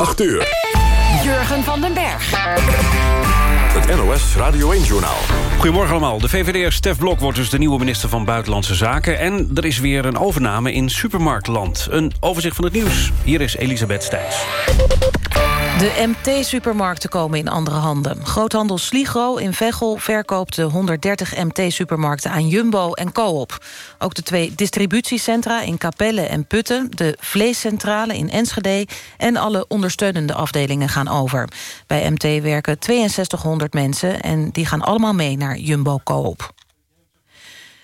8 uur. Jurgen van den Berg. Het NOS Radio 1-journaal. Goedemorgen allemaal. De VVD'er Stef Blok wordt dus de nieuwe minister van Buitenlandse Zaken... en er is weer een overname in supermarktland. Een overzicht van het nieuws. Hier is Elisabeth Stijns. De MT-supermarkten komen in andere handen. Groothandel Sligro in Veghel verkoopt de 130 MT-supermarkten aan Jumbo en Coop. Ook de twee distributiecentra in Capelle en Putten... de vleescentrale in Enschede en alle ondersteunende afdelingen gaan over. Bij MT werken 6200 mensen en die gaan allemaal mee naar Jumbo Coop.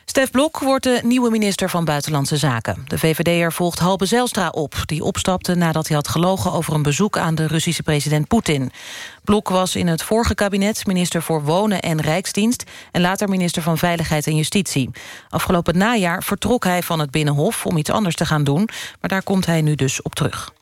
Stef Blok wordt de nieuwe minister van Buitenlandse Zaken. De VVD'er volgt Halbe Zijlstra op, die opstapte nadat hij had gelogen over een bezoek aan de Russische president Poetin. Blok was in het vorige kabinet minister voor Wonen en Rijksdienst en later minister van Veiligheid en Justitie. Afgelopen najaar vertrok hij van het Binnenhof om iets anders te gaan doen, maar daar komt hij nu dus op terug.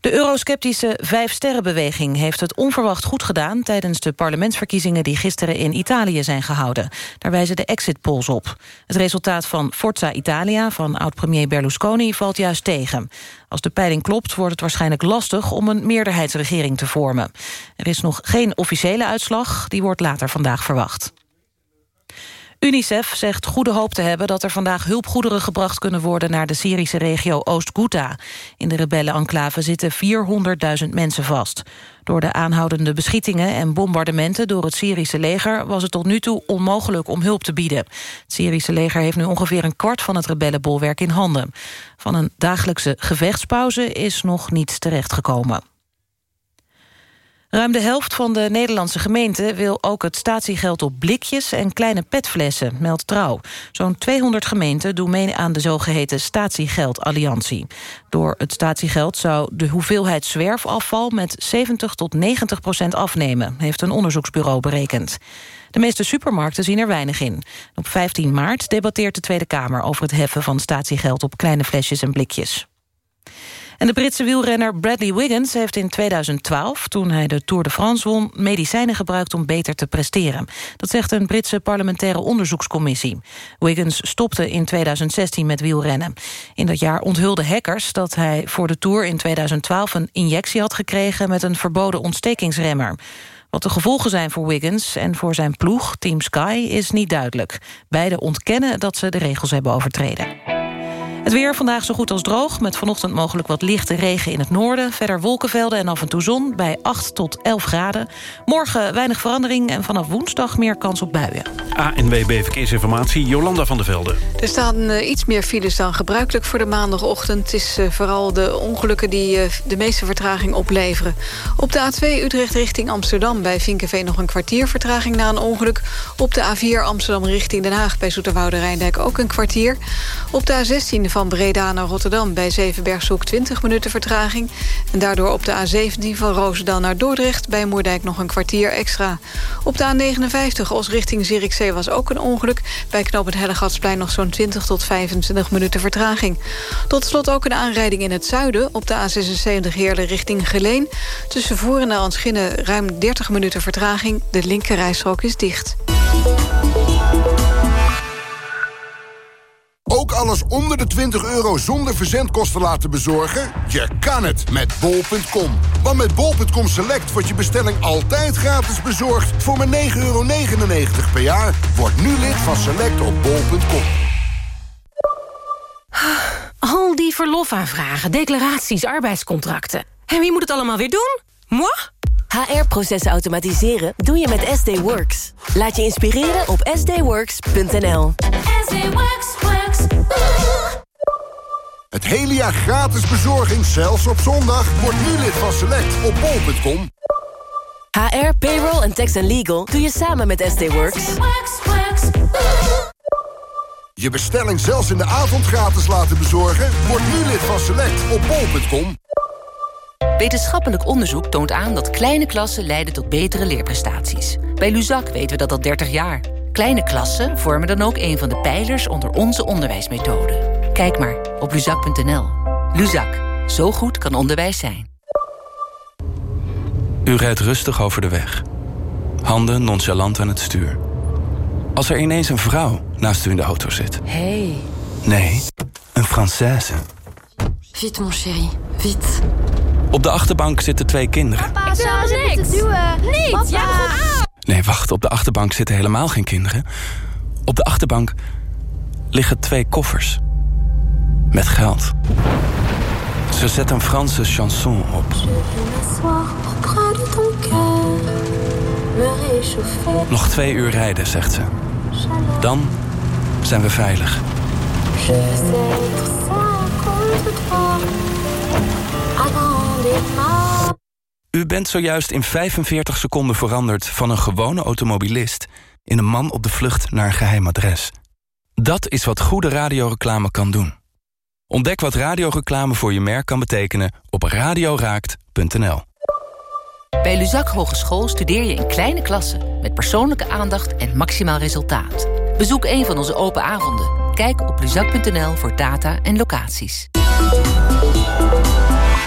De eurosceptische Vijfsterrenbeweging heeft het onverwacht goed gedaan... tijdens de parlementsverkiezingen die gisteren in Italië zijn gehouden. Daar wijzen de exit polls op. Het resultaat van Forza Italia van oud-premier Berlusconi valt juist tegen. Als de peiling klopt wordt het waarschijnlijk lastig... om een meerderheidsregering te vormen. Er is nog geen officiële uitslag, die wordt later vandaag verwacht. UNICEF zegt goede hoop te hebben dat er vandaag hulpgoederen gebracht kunnen worden naar de Syrische regio Oost-Ghouta. In de rebellen-enclave zitten 400.000 mensen vast. Door de aanhoudende beschietingen en bombardementen door het Syrische leger was het tot nu toe onmogelijk om hulp te bieden. Het Syrische leger heeft nu ongeveer een kwart van het rebellenbolwerk in handen. Van een dagelijkse gevechtspauze is nog niets terechtgekomen. Ruim de helft van de Nederlandse gemeenten wil ook het statiegeld op blikjes en kleine petflessen, meldt Trouw. Zo'n 200 gemeenten doen mee aan de zogeheten statiegeldalliantie. Door het statiegeld zou de hoeveelheid zwerfafval met 70 tot 90 procent afnemen, heeft een onderzoeksbureau berekend. De meeste supermarkten zien er weinig in. Op 15 maart debatteert de Tweede Kamer over het heffen van statiegeld op kleine flesjes en blikjes. En de Britse wielrenner Bradley Wiggins heeft in 2012... toen hij de Tour de France won, medicijnen gebruikt om beter te presteren. Dat zegt een Britse parlementaire onderzoekscommissie. Wiggins stopte in 2016 met wielrennen. In dat jaar onthulden hackers dat hij voor de Tour in 2012... een injectie had gekregen met een verboden ontstekingsremmer. Wat de gevolgen zijn voor Wiggins en voor zijn ploeg, Team Sky, is niet duidelijk. Beiden ontkennen dat ze de regels hebben overtreden. Het weer vandaag zo goed als droog, met vanochtend mogelijk wat lichte regen in het noorden. Verder wolkenvelden en af en toe zon bij 8 tot 11 graden. Morgen weinig verandering en vanaf woensdag meer kans op buien. ANWB Verkeersinformatie, Jolanda van der Velde. Er staan uh, iets meer files dan gebruikelijk voor de maandagochtend. Het is uh, vooral de ongelukken die uh, de meeste vertraging opleveren. Op de A2 Utrecht richting Amsterdam bij Vinkenveen nog een kwartier vertraging na een ongeluk. Op de A4 Amsterdam richting Den Haag bij Zoeterwoude Rijndijk ook een kwartier. Op de A16 van Breda naar Rotterdam bij Zevenbergshoek 20 minuten vertraging. En daardoor op de A17 van Roosendaal naar Dordrecht... bij Moerdijk nog een kwartier extra. Op de A59 Os richting Zierikzee was ook een ongeluk. Bij knooppunt Hellegatsplein nog zo'n 20 tot 25 minuten vertraging. Tot slot ook een aanrijding in het zuiden... op de A76 Heerlen richting Geleen. Tussen Voeren en Anschinnen ruim 30 minuten vertraging. De linkerrijstrook is dicht. Ook alles onder de 20 euro zonder verzendkosten laten bezorgen? Je kan het met bol.com. Want met bol.com Select wordt je bestelling altijd gratis bezorgd... voor maar 9,99 euro per jaar. Word nu lid van Select op bol.com. Al die verlofaanvragen, declaraties, arbeidscontracten. En wie moet het allemaal weer doen? Moi? HR-processen automatiseren doe je met SD Works. Laat je inspireren op sdworks.nl. Het hele jaar gratis bezorging, zelfs op zondag. Word nu lid van Select op bol.com. HR, payroll en tax and legal doe je samen met SD Works. Je bestelling zelfs in de avond gratis laten bezorgen? Word nu lid van Select op bol.com. Wetenschappelijk onderzoek toont aan dat kleine klassen leiden tot betere leerprestaties. Bij Luzak weten we dat al 30 jaar. Kleine klassen vormen dan ook een van de pijlers onder onze onderwijsmethode. Kijk maar op luzak.nl. Luzak, zo goed kan onderwijs zijn. U rijdt rustig over de weg. Handen nonchalant aan het stuur. Als er ineens een vrouw naast u in de auto zit. Hey. Nee, een Française. Vite mon chéri, vite. Op de achterbank zitten twee kinderen. Papa, ik wil niks. Niet, Papa. ja goed. Nee, wacht, op de achterbank zitten helemaal geen kinderen. Op de achterbank liggen twee koffers. Met geld. Ze zet een Franse chanson op. Nog twee uur rijden, zegt ze. Dan zijn we veilig. U bent zojuist in 45 seconden veranderd van een gewone automobilist... in een man op de vlucht naar een geheim adres. Dat is wat goede radioreclame kan doen. Ontdek wat radioreclame voor je merk kan betekenen op radioraakt.nl. Bij Luzak Hogeschool studeer je in kleine klassen... met persoonlijke aandacht en maximaal resultaat. Bezoek een van onze open avonden. Kijk op luzak.nl voor data en locaties.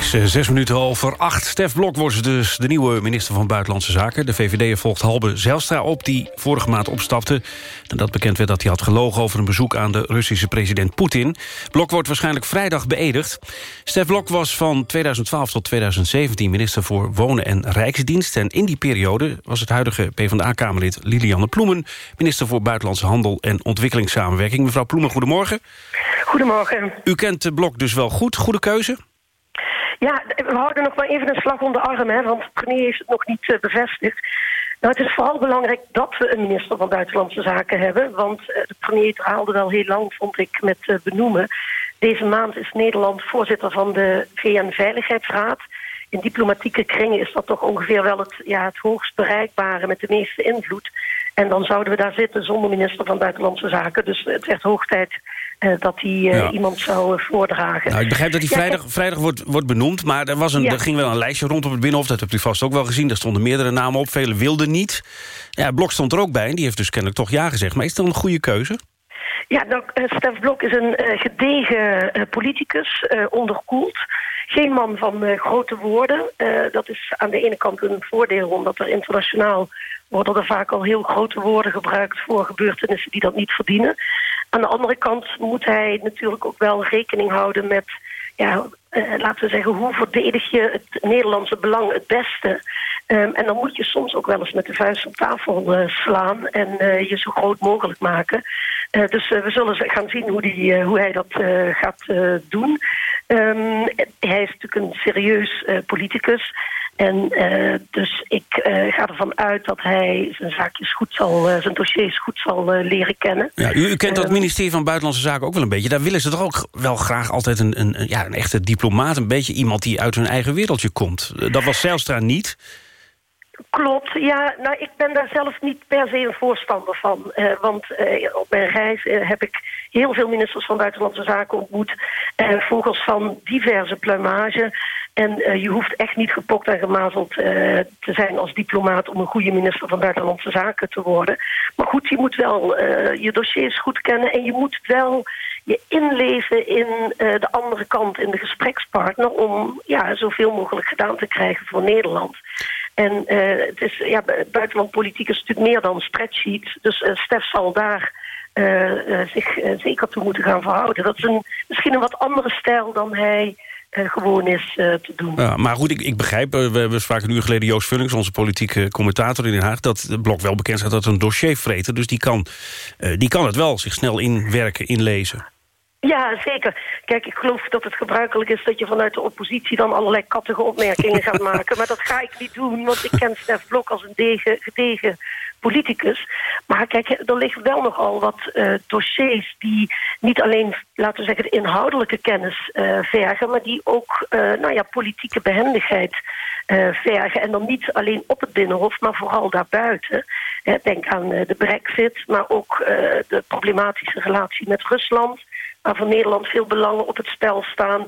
is eh, zes minuten over acht. Stef Blok wordt dus de nieuwe minister van Buitenlandse Zaken. De VVD volgt Halbe Zijlstra op, die vorige maand opstapte... nadat bekend werd dat hij had gelogen over een bezoek aan de Russische president Poetin. Blok wordt waarschijnlijk vrijdag beëdigd. Stef Blok was van 2012 tot 2017 minister voor Wonen en Rijksdienst. En in die periode was het huidige PvdA-kamerlid Lilianne Ploemen... minister voor Buitenlandse Handel en Ontwikkelingssamenwerking. Mevrouw Ploemen, goedemorgen. Goedemorgen. U kent Blok dus wel goed. Goede keuze? Ja, we houden nog maar even een slag om de arm, hè, want premier heeft het nog niet uh, bevestigd. Nou, het is vooral belangrijk dat we een minister van Buitenlandse Zaken hebben. Want de premier haalde wel heel lang, vond ik, met uh, benoemen. Deze maand is Nederland voorzitter van de VN-veiligheidsraad. In diplomatieke kringen is dat toch ongeveer wel het, ja, het hoogst bereikbare met de meeste invloed. En dan zouden we daar zitten zonder minister van Buitenlandse Zaken. Dus het werd hoog tijd dat hij ja. iemand zou uh, voordragen. Nou, ik begrijp dat hij vrijdag, vrijdag wordt, wordt benoemd... maar er, was een, er ging wel een lijstje rond op het Binnenhof. Dat hebt u vast ook wel gezien. Daar stonden meerdere namen op. Velen wilden niet. Ja, Blok stond er ook bij en die heeft dus kennelijk toch ja gezegd. Maar is dat een goede keuze? Ja, nou, Stef Blok is een gedegen politicus, onderkoeld. Geen man van grote woorden. dat is aan de ene kant een voordeel... omdat er internationaal worden er vaak al heel grote woorden gebruikt... voor gebeurtenissen die dat niet verdienen. Aan de andere kant moet hij natuurlijk ook wel rekening houden met... ja, uh, laten we zeggen, hoe verdedig je het Nederlandse belang het beste? Um, en dan moet je soms ook wel eens met de vuist op tafel uh, slaan... en uh, je zo groot mogelijk maken. Dus we zullen gaan zien hoe, die, hoe hij dat gaat doen. Um, hij is natuurlijk een serieus politicus... En dus ik ga ervan uit dat hij zijn zaakjes goed zal, zijn dossiers goed zal leren kennen. Ja, u, u kent dat ministerie van Buitenlandse Zaken ook wel een beetje. Daar willen ze toch ook wel graag altijd een, een, ja, een echte diplomaat. Een beetje iemand die uit hun eigen wereldje komt. Dat was Zijlstra niet. Klopt, ja. Nou, ik ben daar zelf niet per se een voorstander van. Uh, want uh, op mijn reis uh, heb ik heel veel ministers van Buitenlandse Zaken ontmoet. vogels van diverse pluimage. En je hoeft echt niet gepokt en gemazeld te zijn als diplomaat... om een goede minister van Buitenlandse Zaken te worden. Maar goed, je moet wel je dossiers goed kennen... en je moet wel je inleven in de andere kant, in de gesprekspartner... om ja, zoveel mogelijk gedaan te krijgen voor Nederland... En uh, het is, ja, buitenlandpolitiek is natuurlijk meer dan spreadsheet. Dus uh, Stef zal daar uh, zich zeker toe moeten gaan verhouden. Dat is een, misschien een wat andere stijl dan hij gewoon is te doen. Ja, maar goed, ik, ik begrijp, we, we spraken een uur geleden Joost Vullings... onze politieke commentator in Den Haag... dat het Blok wel bekend staat dat een dossiervreter. Dus die kan, die kan het wel zich snel inwerken, inlezen. Ja, zeker. Kijk, ik geloof dat het gebruikelijk is dat je vanuit de oppositie dan allerlei kattige opmerkingen gaat maken. Maar dat ga ik niet doen, want ik ken Stef Blok als een degen, gedegen politicus. Maar kijk, er liggen wel nogal wat uh, dossiers die niet alleen, laten we zeggen, de inhoudelijke kennis uh, vergen, maar die ook, uh, nou ja, politieke behendigheid vergen. En dan niet alleen op het Binnenhof, maar vooral daarbuiten. Denk aan de brexit, maar ook de problematische relatie met Rusland waar voor Nederland veel belangen op het spel staan. Uh,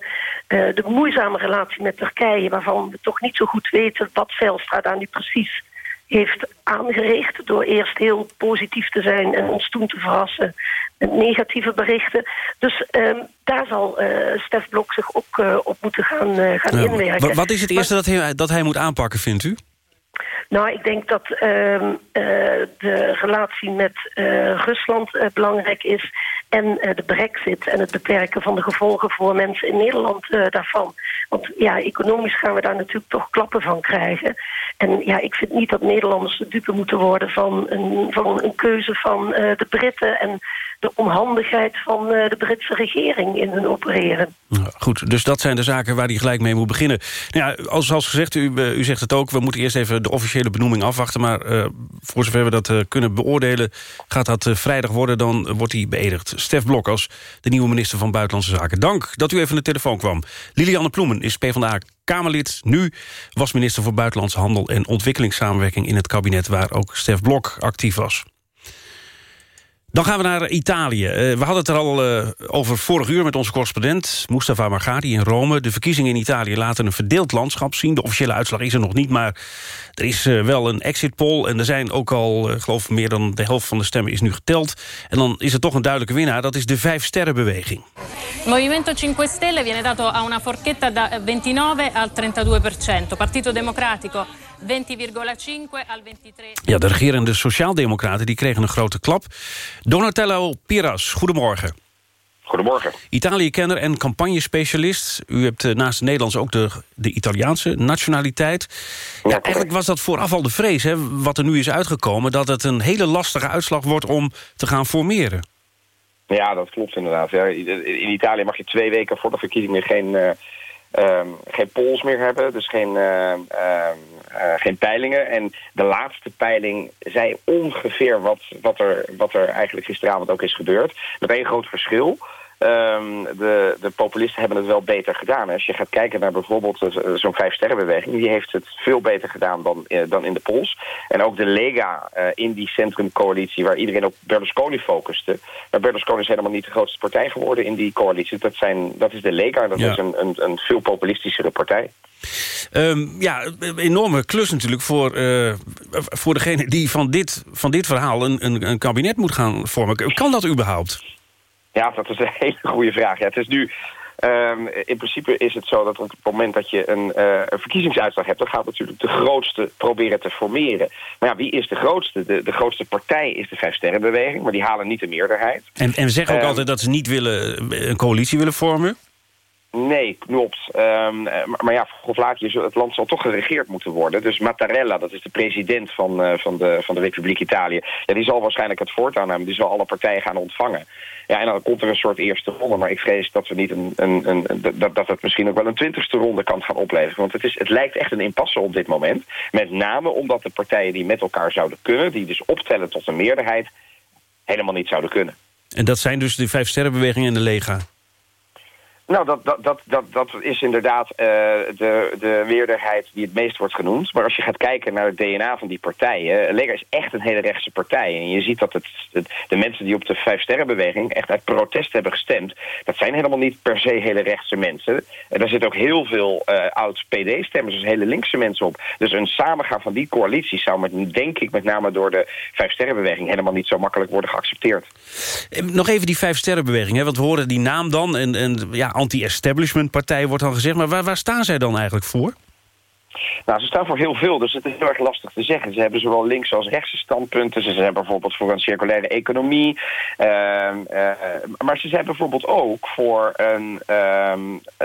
de moeizame relatie met Turkije, waarvan we toch niet zo goed weten wat Zijlstra daar nu precies heeft aangericht... door eerst heel positief te zijn en ons toen te verrassen met negatieve berichten. Dus uh, daar zal uh, Stef Blok zich ook uh, op moeten gaan, gaan inwerken. Wat is het eerste maar, dat, hij, dat hij moet aanpakken, vindt u? Nou, ik denk dat ehm, eh, de relatie met uh, Rusland uh, belangrijk is... en de brexit en het beperken van de gevolgen voor mensen in Nederland daarvan. Want ja, economisch gaan we daar natuurlijk toch klappen van krijgen. En ja, ik vind niet dat Nederlanders de dupe moeten worden... van een, van een keuze van de Britten... en de onhandigheid van de Britse regering in hun opereren. goed, dus dat zijn de zaken waar hij gelijk mee moet beginnen. Nou ja, als, zoals gezegd, u, u zegt het ook... we moeten eerst even de officiële benoeming afwachten. Maar uh, voor zover we dat kunnen beoordelen... gaat dat vrijdag worden, dan wordt hij beëdigd. Stef Blok als de nieuwe minister van Buitenlandse Zaken. Dank dat u even aan de telefoon kwam. Lilianne Ploemen is PvdA Kamerlid. Nu was minister voor Buitenlandse Handel en Ontwikkelingssamenwerking... in het kabinet waar ook Stef Blok actief was. Dan gaan we naar Italië. Uh, we hadden het er al uh, over vorig uur met onze correspondent... Mustafa Margadi in Rome. De verkiezingen in Italië laten een verdeeld landschap zien. De officiële uitslag is er nog niet, maar er is uh, wel een exit poll... en er zijn ook al, geloof ik, meer dan de helft van de stemmen is nu geteld. En dan is er toch een duidelijke winnaar, dat is de Vijf Sterrenbeweging. Movimento 5 Stelle viene dato a una forchetta da 29 al 32 procento. Partito Democratico 20,5 al 23. Ja, de regerende Sociaaldemocraten die kregen een grote klap. Donatello Piras, goedemorgen. Goedemorgen. Italië-kenner en campagnespecialist. U hebt uh, naast het Nederlands ook de, de Italiaanse nationaliteit. Ja, ja eigenlijk was dat vooraf al de vrees, hè, wat er nu is uitgekomen... dat het een hele lastige uitslag wordt om te gaan formeren. Ja, dat klopt inderdaad. Ja, in Italië mag je twee weken voor de verkiezingen geen... Uh, um, geen polls meer hebben, dus geen, uh, uh, geen peilingen. En de laatste peiling zei ongeveer wat, wat, er, wat er eigenlijk gisteravond ook is gebeurd. Met één groot verschil. Um, de, de populisten hebben het wel beter gedaan. Als je gaat kijken naar bijvoorbeeld zo'n vijf-sterrenbeweging... die heeft het veel beter gedaan dan, uh, dan in de Pols. En ook de Lega uh, in die centrumcoalitie... waar iedereen op Berlusconi focuste. Maar Berlusconi is helemaal niet de grootste partij geworden in die coalitie. Dat, zijn, dat is de Lega, dat ja. is een, een, een veel populistischere partij. Um, ja, een enorme klus natuurlijk voor, uh, voor degene die van dit, van dit verhaal een, een, een kabinet moet gaan vormen. Kan dat überhaupt? Ja, dat is een hele goede vraag. Ja, het is nu... Um, in principe is het zo dat op het moment dat je een, uh, een verkiezingsuitslag hebt... dan gaat natuurlijk de grootste proberen te formeren. Maar ja, wie is de grootste? De, de grootste partij is de Vijfsterrenbeweging, maar die halen niet de meerderheid. En, en we zeggen ook um, altijd dat ze niet willen, een coalitie willen vormen? Nee, klopt. Um, maar, maar, ja, of laat je, het land zal toch geregeerd moeten worden. Dus Mattarella, dat is de president van, uh, van, de, van de Republiek Italië... Ja, die zal waarschijnlijk het voortouw nemen. Die zal alle partijen gaan ontvangen. Ja, en dan komt er een soort eerste ronde. Maar ik vrees dat we niet een, een, een, dat, dat het misschien ook wel een twintigste ronde kan gaan opleveren. Want het, is, het lijkt echt een impasse op dit moment. Met name omdat de partijen die met elkaar zouden kunnen... die dus optellen tot een meerderheid, helemaal niet zouden kunnen. En dat zijn dus de vijf sterrenbewegingen en de Lega? Nou, dat, dat, dat, dat, dat is inderdaad uh, de, de meerderheid die het meest wordt genoemd. Maar als je gaat kijken naar het DNA van die partijen... Lega is echt een hele rechtse partij. En je ziet dat het, de mensen die op de Vijfsterrenbeweging... echt uit protest hebben gestemd... dat zijn helemaal niet per se hele rechtse mensen. En daar zitten ook heel veel uh, oud-PD-stemmers, dus hele linkse mensen op. Dus een samengaan van die coalitie zou, met, denk ik... met name door de Vijfsterrenbeweging... helemaal niet zo makkelijk worden geaccepteerd. Nog even die Vijfsterrenbeweging, hè? want we horen die naam dan... en, en ja, anti-establishment partij wordt dan gezegd. Maar waar, waar staan zij dan eigenlijk voor? Nou, ze staan voor heel veel, dus het is heel erg lastig te zeggen. Ze hebben zowel links als rechtse standpunten. Ze hebben bijvoorbeeld voor een circulaire economie. Uh, uh, maar ze zijn bijvoorbeeld ook voor een, uh,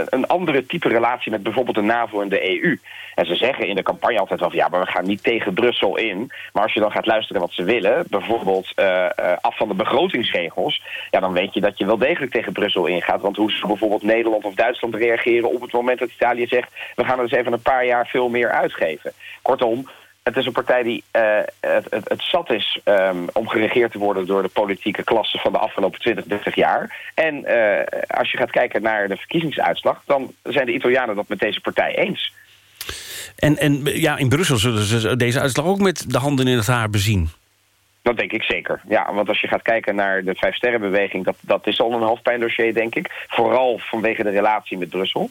een andere type relatie... met bijvoorbeeld de NAVO en de EU. En ze zeggen in de campagne altijd wel van... ja, maar we gaan niet tegen Brussel in. Maar als je dan gaat luisteren wat ze willen... bijvoorbeeld uh, uh, af van de begrotingsregels... ja, dan weet je dat je wel degelijk tegen Brussel ingaat. Want hoe ze bijvoorbeeld Nederland of Duitsland reageren... op het moment dat Italië zegt... we gaan er eens even een paar jaar veel meer uitgeven. Kortom, het is een partij die uh, het, het, zat is um, om geregeerd te worden... door de politieke klasse van de afgelopen 20, 30 jaar. En uh, als je gaat kijken naar de verkiezingsuitslag... dan zijn de Italianen dat met deze partij eens. En, en ja, in Brussel zullen ze deze uitslag ook met de handen in het haar bezien. Dat denk ik zeker. Ja, want als je gaat kijken naar de Vijfsterrenbeweging... Dat, dat is al een hoofdpijndossier, denk ik. Vooral vanwege de relatie met Brussel.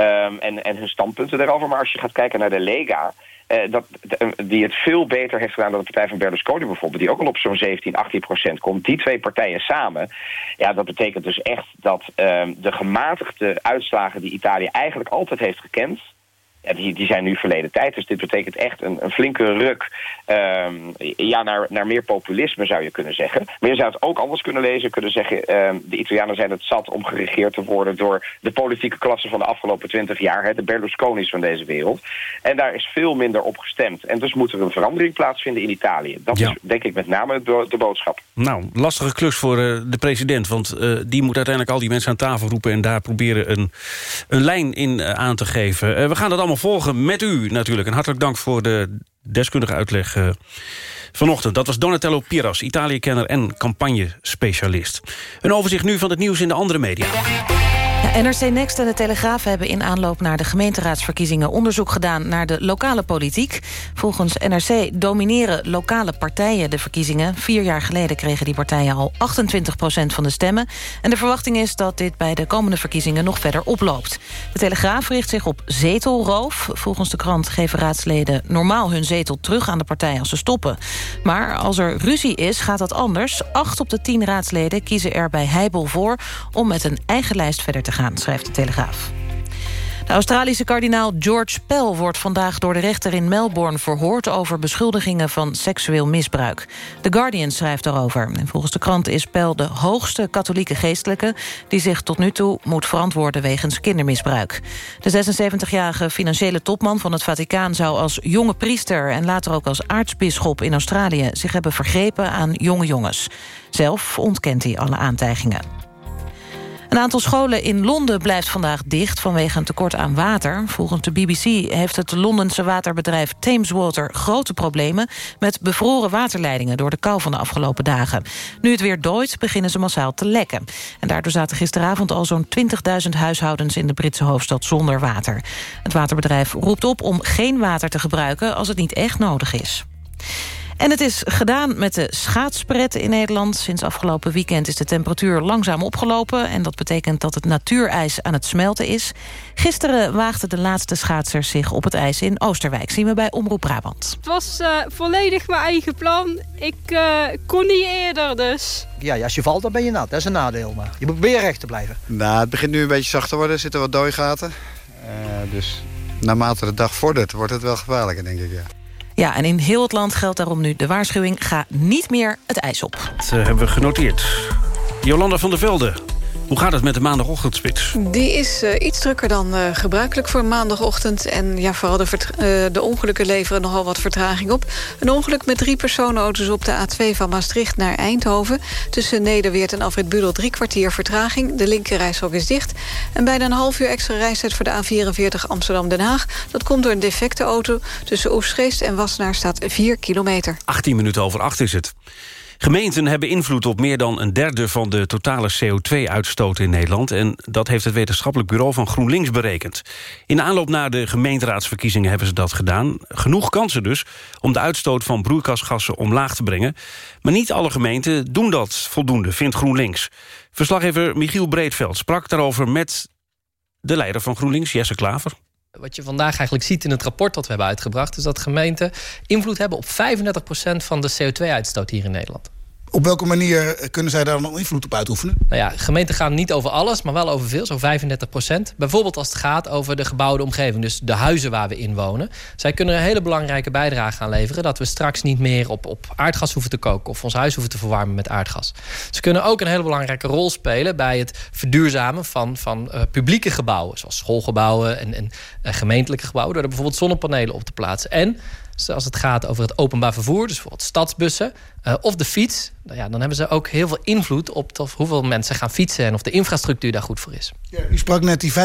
Um, en, en hun standpunten daarover. Maar als je gaat kijken naar de Lega... Uh, dat, die het veel beter heeft gedaan dan de partij van Berlusconi bijvoorbeeld... die ook al op zo'n 17, 18 procent komt. Die twee partijen samen, ja, dat betekent dus echt... dat um, de gematigde uitslagen die Italië eigenlijk altijd heeft gekend ja, die, die zijn nu verleden tijd. Dus dit betekent echt een, een flinke ruk ehm, ja, naar, naar meer populisme, zou je kunnen zeggen. Maar je zou het ook anders kunnen lezen. Kunnen zeggen, ehm, de Italianen zijn het zat om geregeerd te worden... door de politieke klasse van de afgelopen twintig jaar. Hè, de Berlusconi's van deze wereld. En daar is veel minder op gestemd. En dus moet er een verandering plaatsvinden in Italië. Dat is denk ik met name de, de boodschap. Nou, lastige klus voor uh, de president. Want uh, die moet uiteindelijk al die mensen aan tafel roepen... en daar proberen een, een lijn in uh, aan te geven. we gaan dat allemaal volgen met u natuurlijk. En hartelijk dank voor de deskundige uitleg uh, vanochtend. Dat was Donatello Piras, Italië-kenner en campagnespecialist. Een overzicht nu van het nieuws in de andere media. NRC Next en de Telegraaf hebben in aanloop naar de gemeenteraadsverkiezingen onderzoek gedaan naar de lokale politiek. Volgens NRC domineren lokale partijen de verkiezingen. Vier jaar geleden kregen die partijen al 28% van de stemmen. En de verwachting is dat dit bij de komende verkiezingen nog verder oploopt. De Telegraaf richt zich op zetelroof. Volgens de krant geven raadsleden normaal hun zetel terug aan de partij als ze stoppen. Maar als er ruzie is, gaat dat anders. Acht op de tien raadsleden kiezen er bij Heibel voor om met een eigen lijst verder te schrijft de Telegraaf. De Australische kardinaal George Pell wordt vandaag door de rechter in Melbourne verhoord over beschuldigingen van seksueel misbruik. The Guardian schrijft daarover. En volgens de krant is Pell de hoogste katholieke geestelijke die zich tot nu toe moet verantwoorden wegens kindermisbruik. De 76-jarige financiële topman van het Vaticaan zou als jonge priester en later ook als aartsbisschop in Australië zich hebben vergrepen aan jonge jongens. Zelf ontkent hij alle aantijgingen. Een aantal scholen in Londen blijft vandaag dicht vanwege een tekort aan water. Volgens de BBC heeft het Londense waterbedrijf Thameswater grote problemen met bevroren waterleidingen door de kou van de afgelopen dagen. Nu het weer dooit, beginnen ze massaal te lekken. En daardoor zaten gisteravond al zo'n 20.000 huishoudens in de Britse hoofdstad zonder water. Het waterbedrijf roept op om geen water te gebruiken als het niet echt nodig is. En het is gedaan met de schaatspretten in Nederland. Sinds afgelopen weekend is de temperatuur langzaam opgelopen... en dat betekent dat het natuurijs aan het smelten is. Gisteren waagden de laatste schaatsers zich op het ijs in Oosterwijk. Zien we bij Omroep Brabant. Het was uh, volledig mijn eigen plan. Ik uh, kon niet eerder, dus... Ja, als je valt, dan ben je nat. Dat is een nadeel. Maar je moet proberen recht te blijven. Nou, het begint nu een beetje zacht te worden. Er zitten wat dooigaten. Uh, dus naarmate de dag vordert, wordt het wel gevaarlijker, denk ik, ja. Ja, en in heel het land geldt daarom nu de waarschuwing... ga niet meer het ijs op. Dat uh, hebben we genoteerd. Jolanda van der Velde, hoe gaat het met de maandagochtendspits? Die is uh, iets drukker dan uh, gebruikelijk voor maandagochtend. En ja, vooral de, uh, de, ongelukken leveren nogal wat vertraging op. Een ongeluk met drie personenauto's op de A2 van Maastricht naar Eindhoven. Tussen Nederweert en Alfred Budel drie kwartier vertraging. De linkerrijstrook is dicht. En bijna een half uur extra reistijd voor de A44 Amsterdam-Den Haag. Dat komt door een defecte auto. Tussen Oostgeest en Wassenaar staat 4 kilometer. 18 minuten over 8 is het. Gemeenten hebben invloed op meer dan een derde van de totale CO2-uitstoot in Nederland. En dat heeft het wetenschappelijk bureau van GroenLinks berekend. In de aanloop naar de gemeenteraadsverkiezingen hebben ze dat gedaan. Genoeg kansen dus om de uitstoot van broeikasgassen omlaag te brengen. Maar niet alle gemeenten doen dat voldoende, vindt GroenLinks. Verslaggever Michiel Breedveld sprak daarover met de leider van GroenLinks, Jesse Klaver. Wat je vandaag eigenlijk ziet in het rapport dat we hebben uitgebracht... is dat gemeenten invloed hebben op 35% van de CO2-uitstoot hier in Nederland. Op welke manier kunnen zij daar dan invloed op uitoefenen? Nou ja, gemeenten gaan niet over alles, maar wel over veel, zo 35 procent. Bijvoorbeeld als het gaat over de gebouwde omgeving, dus de huizen waar we in wonen. Zij kunnen een hele belangrijke bijdrage aan leveren... dat we straks niet meer op, op aardgas hoeven te koken... of ons huis hoeven te verwarmen met aardgas. Ze kunnen ook een hele belangrijke rol spelen... bij het verduurzamen van, van uh, publieke gebouwen... zoals schoolgebouwen en, en uh, gemeentelijke gebouwen... door er bijvoorbeeld zonnepanelen op te plaatsen. En als het gaat over het openbaar vervoer, dus bijvoorbeeld stadsbussen uh, of de fiets, nou ja, dan hebben ze ook heel veel invloed op hoeveel mensen gaan fietsen en of de infrastructuur daar goed voor is. Ja, u sprak net die 35%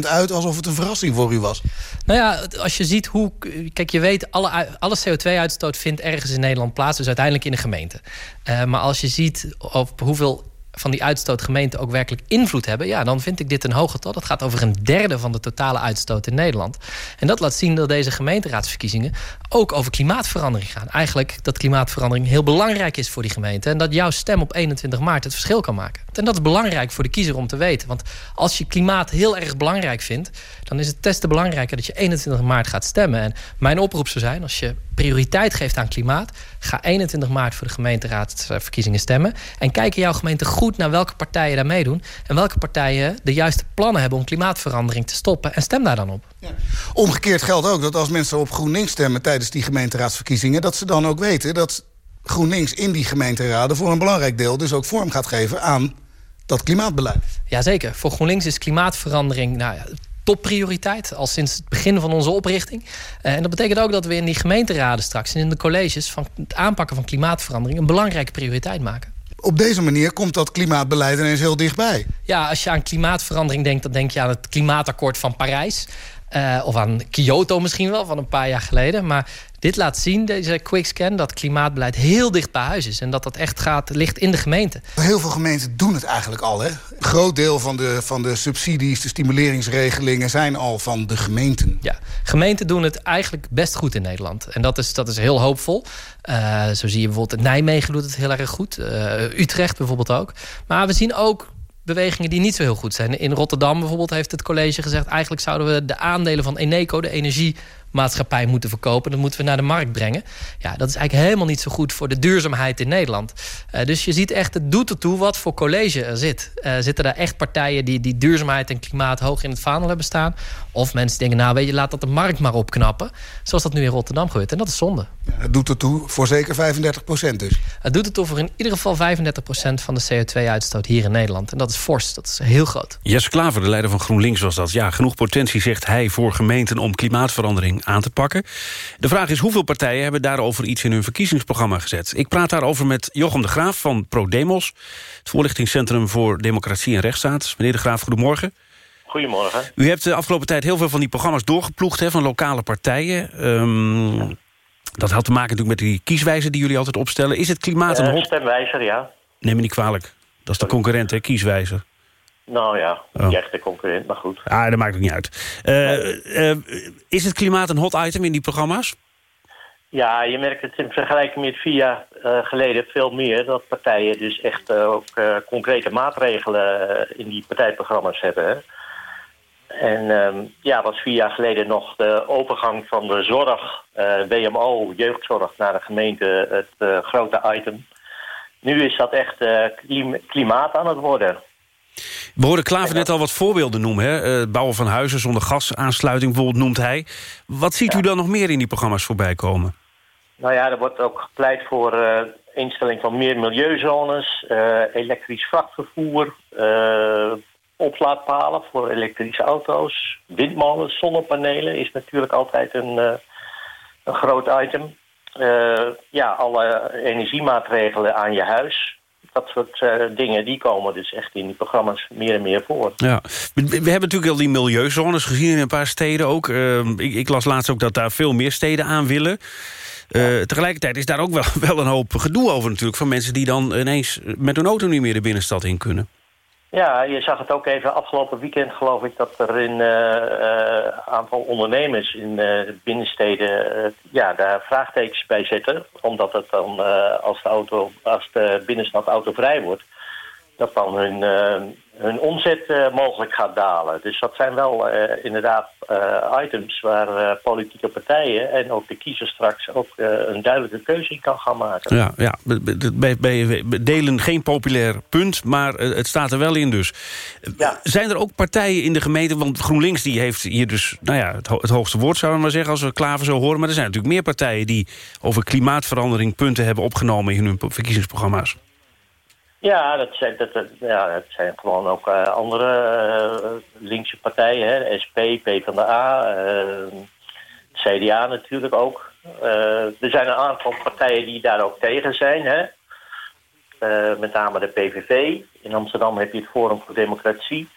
uit alsof het een verrassing voor u was. Nou ja, als je ziet hoe. Kijk, je weet, alle, alle CO2-uitstoot vindt ergens in Nederland plaats, dus uiteindelijk in de gemeente. Uh, maar als je ziet op hoeveel van die uitstoot gemeenten ook werkelijk invloed hebben... ja, dan vind ik dit een hoog getal. Dat gaat over een derde van de totale uitstoot in Nederland. En dat laat zien dat deze gemeenteraadsverkiezingen... ook over klimaatverandering gaan. Eigenlijk dat klimaatverandering heel belangrijk is voor die gemeente... en dat jouw stem op 21 maart het verschil kan maken. En dat is belangrijk voor de kiezer om te weten. Want als je klimaat heel erg belangrijk vindt... dan is het des te belangrijker dat je 21 maart gaat stemmen. En mijn oproep zou zijn, als je prioriteit geeft aan klimaat... ga 21 maart voor de gemeenteraadsverkiezingen stemmen... en kijk in jouw gemeente goed naar welke partijen daar meedoen... en welke partijen de juiste plannen hebben om klimaatverandering te stoppen... en stem daar dan op. Ja. Omgekeerd geldt ook dat als mensen op GroenLinks stemmen... tijdens die gemeenteraadsverkiezingen... dat ze dan ook weten dat GroenLinks in die gemeenteraden... voor een belangrijk deel dus ook vorm gaat geven aan dat klimaatbeleid. Jazeker. Voor GroenLinks is klimaatverandering nou ja, topprioriteit. Al sinds het begin van onze oprichting. Uh, en dat betekent ook dat we in die gemeenteraden straks... en in de colleges van het aanpakken van klimaatverandering... een belangrijke prioriteit maken. Op deze manier komt dat klimaatbeleid ineens heel dichtbij. Ja, als je aan klimaatverandering denkt... dan denk je aan het klimaatakkoord van Parijs. Uh, of aan Kyoto misschien wel, van een paar jaar geleden. Maar dit laat zien, deze quickscan, dat klimaatbeleid heel dicht bij huis is. En dat dat echt gaat, ligt in de gemeente. Heel veel gemeenten doen het eigenlijk al. Hè? Een groot deel van de, van de subsidies, de stimuleringsregelingen... zijn al van de gemeenten. Ja, gemeenten doen het eigenlijk best goed in Nederland. En dat is, dat is heel hoopvol. Uh, zo zie je bijvoorbeeld Nijmegen doet het heel erg goed. Uh, Utrecht bijvoorbeeld ook. Maar we zien ook bewegingen die niet zo heel goed zijn. In Rotterdam bijvoorbeeld heeft het college gezegd... eigenlijk zouden we de aandelen van Eneco, de energie maatschappij moeten verkopen. Dat moeten we naar de markt brengen. Ja, dat is eigenlijk helemaal niet zo goed voor de duurzaamheid in Nederland. Uh, dus je ziet echt, het doet ertoe wat voor college er zit. Uh, zitten daar echt partijen die, die duurzaamheid en klimaat hoog in het vaandel hebben staan? Of mensen denken, nou weet je, laat dat de markt maar opknappen. Zoals dat nu in Rotterdam gebeurt. En dat is zonde. Ja, het doet ertoe voor zeker 35 procent dus? Het doet ertoe voor in ieder geval 35 procent van de CO2-uitstoot hier in Nederland. En dat is fors, dat is heel groot. Jesse Klaver, de leider van GroenLinks, was dat. Ja, genoeg potentie, zegt hij, voor gemeenten om klimaatverandering aan te pakken. De vraag is hoeveel partijen hebben daarover iets in hun verkiezingsprogramma gezet. Ik praat daarover met Jochem de Graaf van ProDemos... het voorlichtingscentrum voor democratie en rechtsstaat. Meneer de Graaf, goedemorgen. Goedemorgen. U hebt de afgelopen tijd heel veel van die programma's doorgeploegd... Hè, van lokale partijen. Um, dat had te maken natuurlijk met die kieswijzer die jullie altijd opstellen. Is het klimaat een uh, hot... Stemwijzer, ja. Neem me niet kwalijk. Dat is de concurrent, hè, kieswijzer. Nou ja, oh. niet echt de concurrent, maar goed. Ah, dat maakt het niet uit. Uh, uh, is het klimaat een hot item in die programma's? Ja, je merkt het in vergelijking met vier jaar geleden veel meer... dat partijen dus echt ook concrete maatregelen in die partijprogramma's hebben. Hè? En um, ja, was vier jaar geleden nog de overgang van de zorg, WMO, jeugdzorg, naar de gemeente het grote item. Nu is dat echt klimaat aan het worden. We hoorden Klaver net al wat voorbeelden noemen. Hè? Het eh, bouwen van huizen zonder gasaansluiting bijvoorbeeld noemt hij. Wat ziet u dan nog meer in die programma's voorbij komen? Nou ja, er wordt ook gepleit voor uh, instelling van meer milieuzones... Uh, elektrisch vrachtvervoer, uh, oplaadpalen voor elektrische auto's... windmolens, zonnepanelen is natuurlijk altijd een, een groot item. ja, alle energiemaatregelen aan je huis dat soort uh, dingen, die komen dus echt in die programma's meer en meer voor. Ja. We, hebben natuurlijk al die milieuzones gezien in een paar steden ook. Uh, ik, ik, las laatst ook dat daar veel meer steden aan willen. Uh, tegelijkertijd is daar ook wel, wel een hoop gedoe over natuurlijk... van mensen die dan ineens met hun auto niet meer de binnenstad in kunnen. Ja, je zag het ook even afgelopen weekend geloof ik... dat er een uh, aantal ondernemers in uh, binnensteden ja, daar vraagtekens bij zetten. Omdat het dan als, de auto, als de binnenstad autovrij wordt... dat dan hun hun omzet uh, mogelijk gaat dalen. Dus dat zijn wel uh, inderdaad uh, items waar politieke partijen en ook de kiezer straks ook een duidelijke keuze in kan gaan maken. Ja, ja. Bij, delen geen populair punt, maar het staat er wel in dus. Ja. Zijn er ook partijen in de gemeente, want GroenLinks die heeft hier dus nou ja, het, het hoogste woord zouden we maar zeggen als we Klaver zo horen, maar er zijn natuurlijk meer partijen die over klimaatverandering punten hebben opgenomen in hun verkiezingsprogramma's. Ja, dat zijn, dat, ja, dat zijn gewoon ook uh, andere uh, linkse partijen. Hè? SP, PvdA, uh, CDA natuurlijk ook. er zijn een aantal partijen die daar ook tegen zijn. Hè? met name de PVV. In Amsterdam heb je het Forum voor Democratie.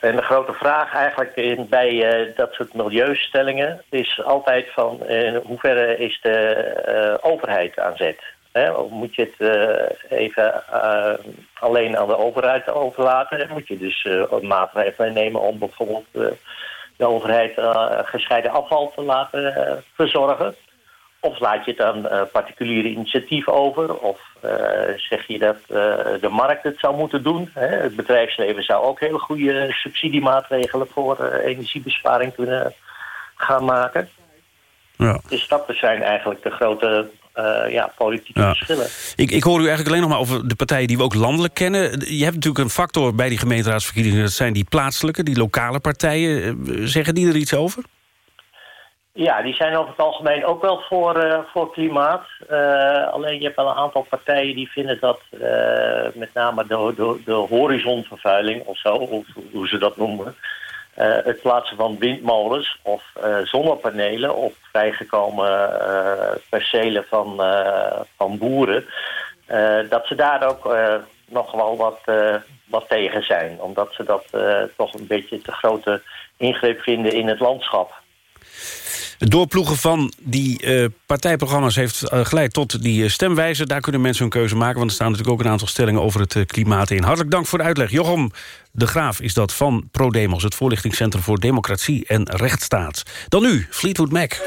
En de grote vraag eigenlijk bij dat soort milieustellingen... is altijd van in hoeverre is de overheid aan zet... Hè, of moet je het uh, even uh, alleen aan de overheid overlaten? Moet je dus uh, maatregelen nemen om bijvoorbeeld de overheid gescheiden afval te laten verzorgen? Of laat je het aan particuliere initiatief over? Of zeg je dat de markt het zou moeten doen? Hè? Het bedrijfsleven zou ook hele goede subsidiemaatregelen voor energiebesparing kunnen gaan maken. Ja. Dus dat zijn eigenlijk de grote eh, ja, politieke Ja. verschillen. Ik, ik hoor u eigenlijk alleen nog maar over de partijen die we ook landelijk kennen. Je hebt natuurlijk een factor bij die gemeenteraadsverkiezingen... dat zijn die plaatselijke, die lokale partijen. Eh, Zeggen die er iets over? Ja, die zijn over het algemeen ook wel voor, eh, voor klimaat. Alleen je hebt wel een aantal partijen die vinden dat met name de, de, de horizonvervuiling of zo, of hoe ze dat noemen, het plaatsen van windmolens of eh, zonnepanelen op vrijgekomen eh, percelen van, eh, van boeren, eh, dat ze daar ook eh, nog wel wat, eh, wat tegen zijn. Omdat ze dat eh, toch een beetje te grote ingreep vinden in het landschap. Het doorploegen van die eh, partijprogramma's heeft eh, geleid tot die eh, stemwijze. Daar kunnen mensen hun keuze maken, want er staan natuurlijk ook een aantal stellingen over het klimaat in. Hartelijk dank voor de uitleg. Jochem de Graaf is dat van ProDemos, het voorlichtingscentrum voor democratie en rechtsstaat. Dan nu, Fleetwood Mac.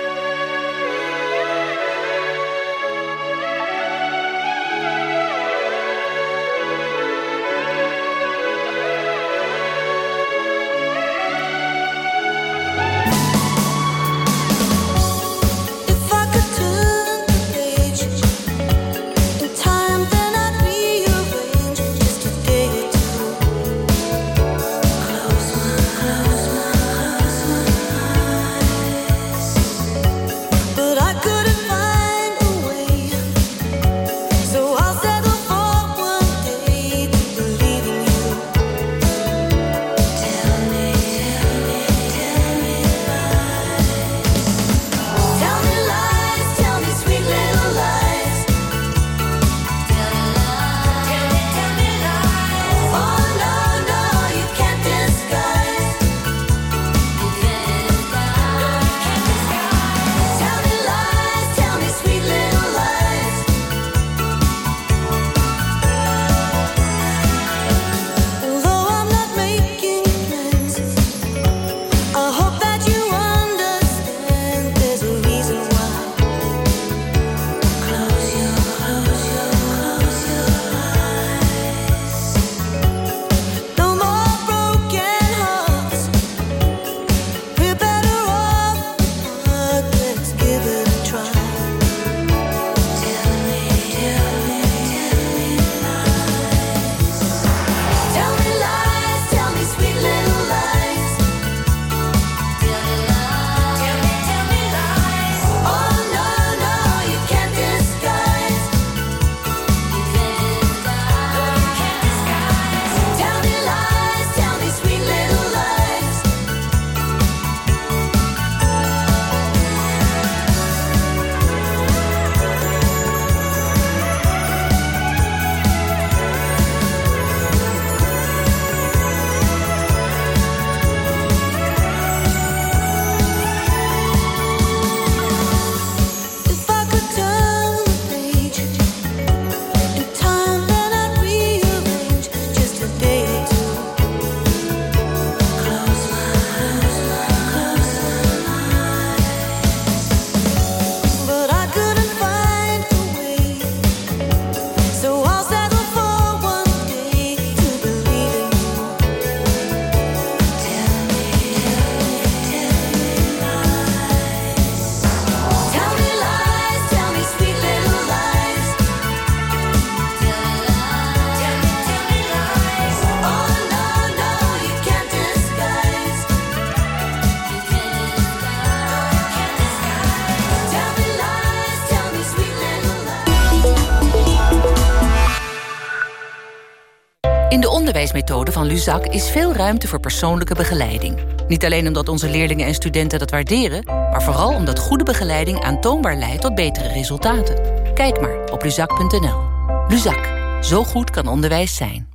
Van Luzak is veel ruimte voor persoonlijke begeleiding. Niet alleen omdat onze leerlingen en studenten dat waarderen... maar vooral omdat goede begeleiding aantoonbaar leidt tot betere resultaten. Kijk maar op luzak.nl. Luzak, zo goed kan onderwijs zijn.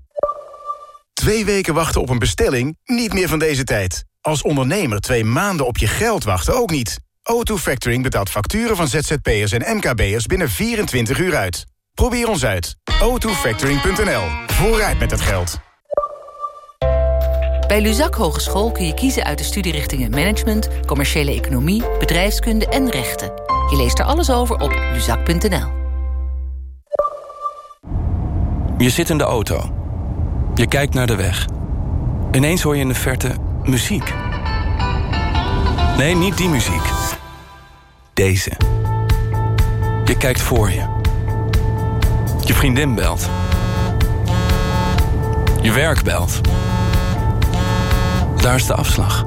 Twee weken wachten op een bestelling? Niet meer van deze tijd. Als ondernemer twee maanden op je geld wachten ook niet. O2 Factoring betaalt facturen van ZZP'ers en MKB'ers binnen 24 uur uit. Probeer ons uit. o2factoring.nl. Vooruit met het geld. Bij Luzak Hogeschool kun je kiezen uit de studierichtingen Management... Commerciële Economie, Bedrijfskunde en Rechten. Je leest er alles over op luzak.nl. Je zit in de auto. Je kijkt naar de weg. Ineens hoor je in de verte muziek. Nee, niet die muziek. deze. Je kijkt voor je. Je vriendin belt. Je werk belt. Daar is de afslag.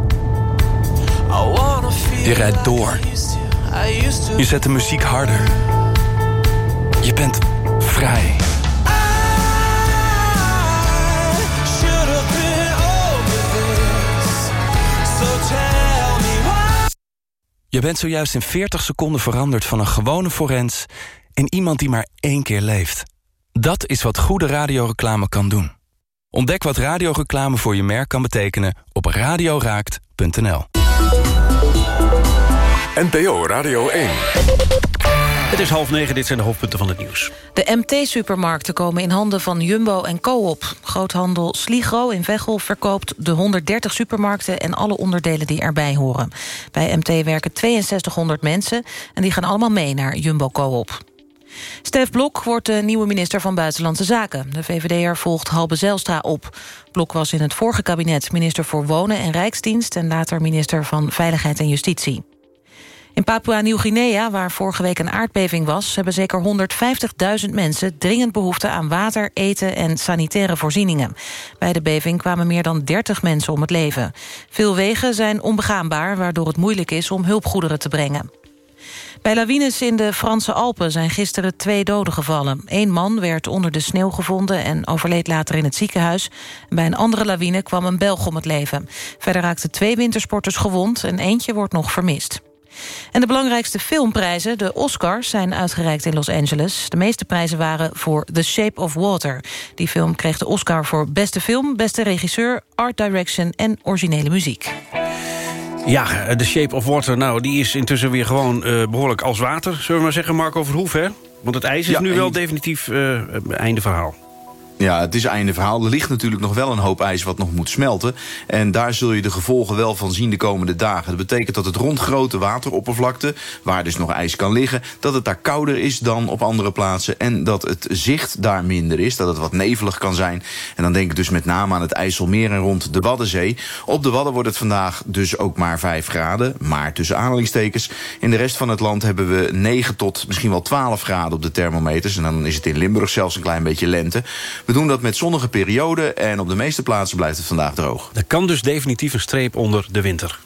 Je rijdt door. Je zet de muziek harder. Je bent vrij. Je bent zojuist in 40 seconden veranderd van een gewone forens... in iemand die maar één keer leeft. Dat is wat goede radioreclame kan doen. Ontdek wat radioreclame voor je merk kan betekenen op radioraakt.nl. NPO Radio 1. Het is half negen, dit zijn de hoofdpunten van het nieuws. De MT-supermarkten komen in handen van Jumbo en Coop. Groothandel Sligro in Veghel verkoopt de 130 supermarkten... en alle onderdelen die erbij horen. Bij MT werken 6200 mensen en die gaan allemaal mee naar Jumbo Coop. Stef Blok wordt de nieuwe minister van Buitenlandse Zaken. De VVD'er volgt Halbe Zijlstra op. Blok was in het vorige kabinet minister voor Wonen en Rijksdienst... en later minister van Veiligheid en Justitie. In Papua-Nieuw-Guinea, waar vorige week een aardbeving was... hebben zeker 150.000 mensen dringend behoefte aan water, eten en sanitaire voorzieningen. Bij de beving kwamen meer dan 30 mensen om het leven. Veel wegen zijn onbegaanbaar, waardoor het moeilijk is om hulpgoederen te brengen. Bij lawines in de Franse Alpen zijn gisteren twee doden gevallen. Eén man werd onder de sneeuw gevonden en overleed later in het ziekenhuis. Bij een andere lawine kwam een Belg om het leven. Verder raakten twee wintersporters gewond en eentje wordt nog vermist. En de belangrijkste filmprijzen, de Oscars, zijn uitgereikt in Los Angeles. De meeste prijzen waren voor The Shape of Water. Die film kreeg de Oscar voor beste film, beste regisseur... art direction en originele muziek. Ja, The Shape of Water, nou, die is intussen weer gewoon uh, behoorlijk als water. Zullen we maar zeggen, Marco Verhoeven, hè? Want het ijs is Ja, nu wel definitief uh, einde verhaal. Ja, het is einde verhaal. Er ligt natuurlijk nog wel een hoop ijs wat nog moet smelten. En daar zul je de gevolgen wel van zien de komende dagen. Dat betekent dat het rond grote wateroppervlakte, waar dus nog ijs kan liggen... dat het daar kouder is dan op andere plaatsen. En dat het zicht daar minder is, dat het wat nevelig kan zijn. En dan denk ik dus met name aan het IJsselmeer en rond de Waddenzee. Op de Wadden wordt het vandaag dus ook maar 5 graden. Maar tussen aanhalingstekens. In de rest van het land hebben we 9 tot misschien wel 12 graden op de thermometers. En dan is het in Limburg zelfs een klein beetje lente. We doen dat met zonnige perioden en op de meeste plaatsen blijft het vandaag droog. Er kan dus definitief een streep onder de winter.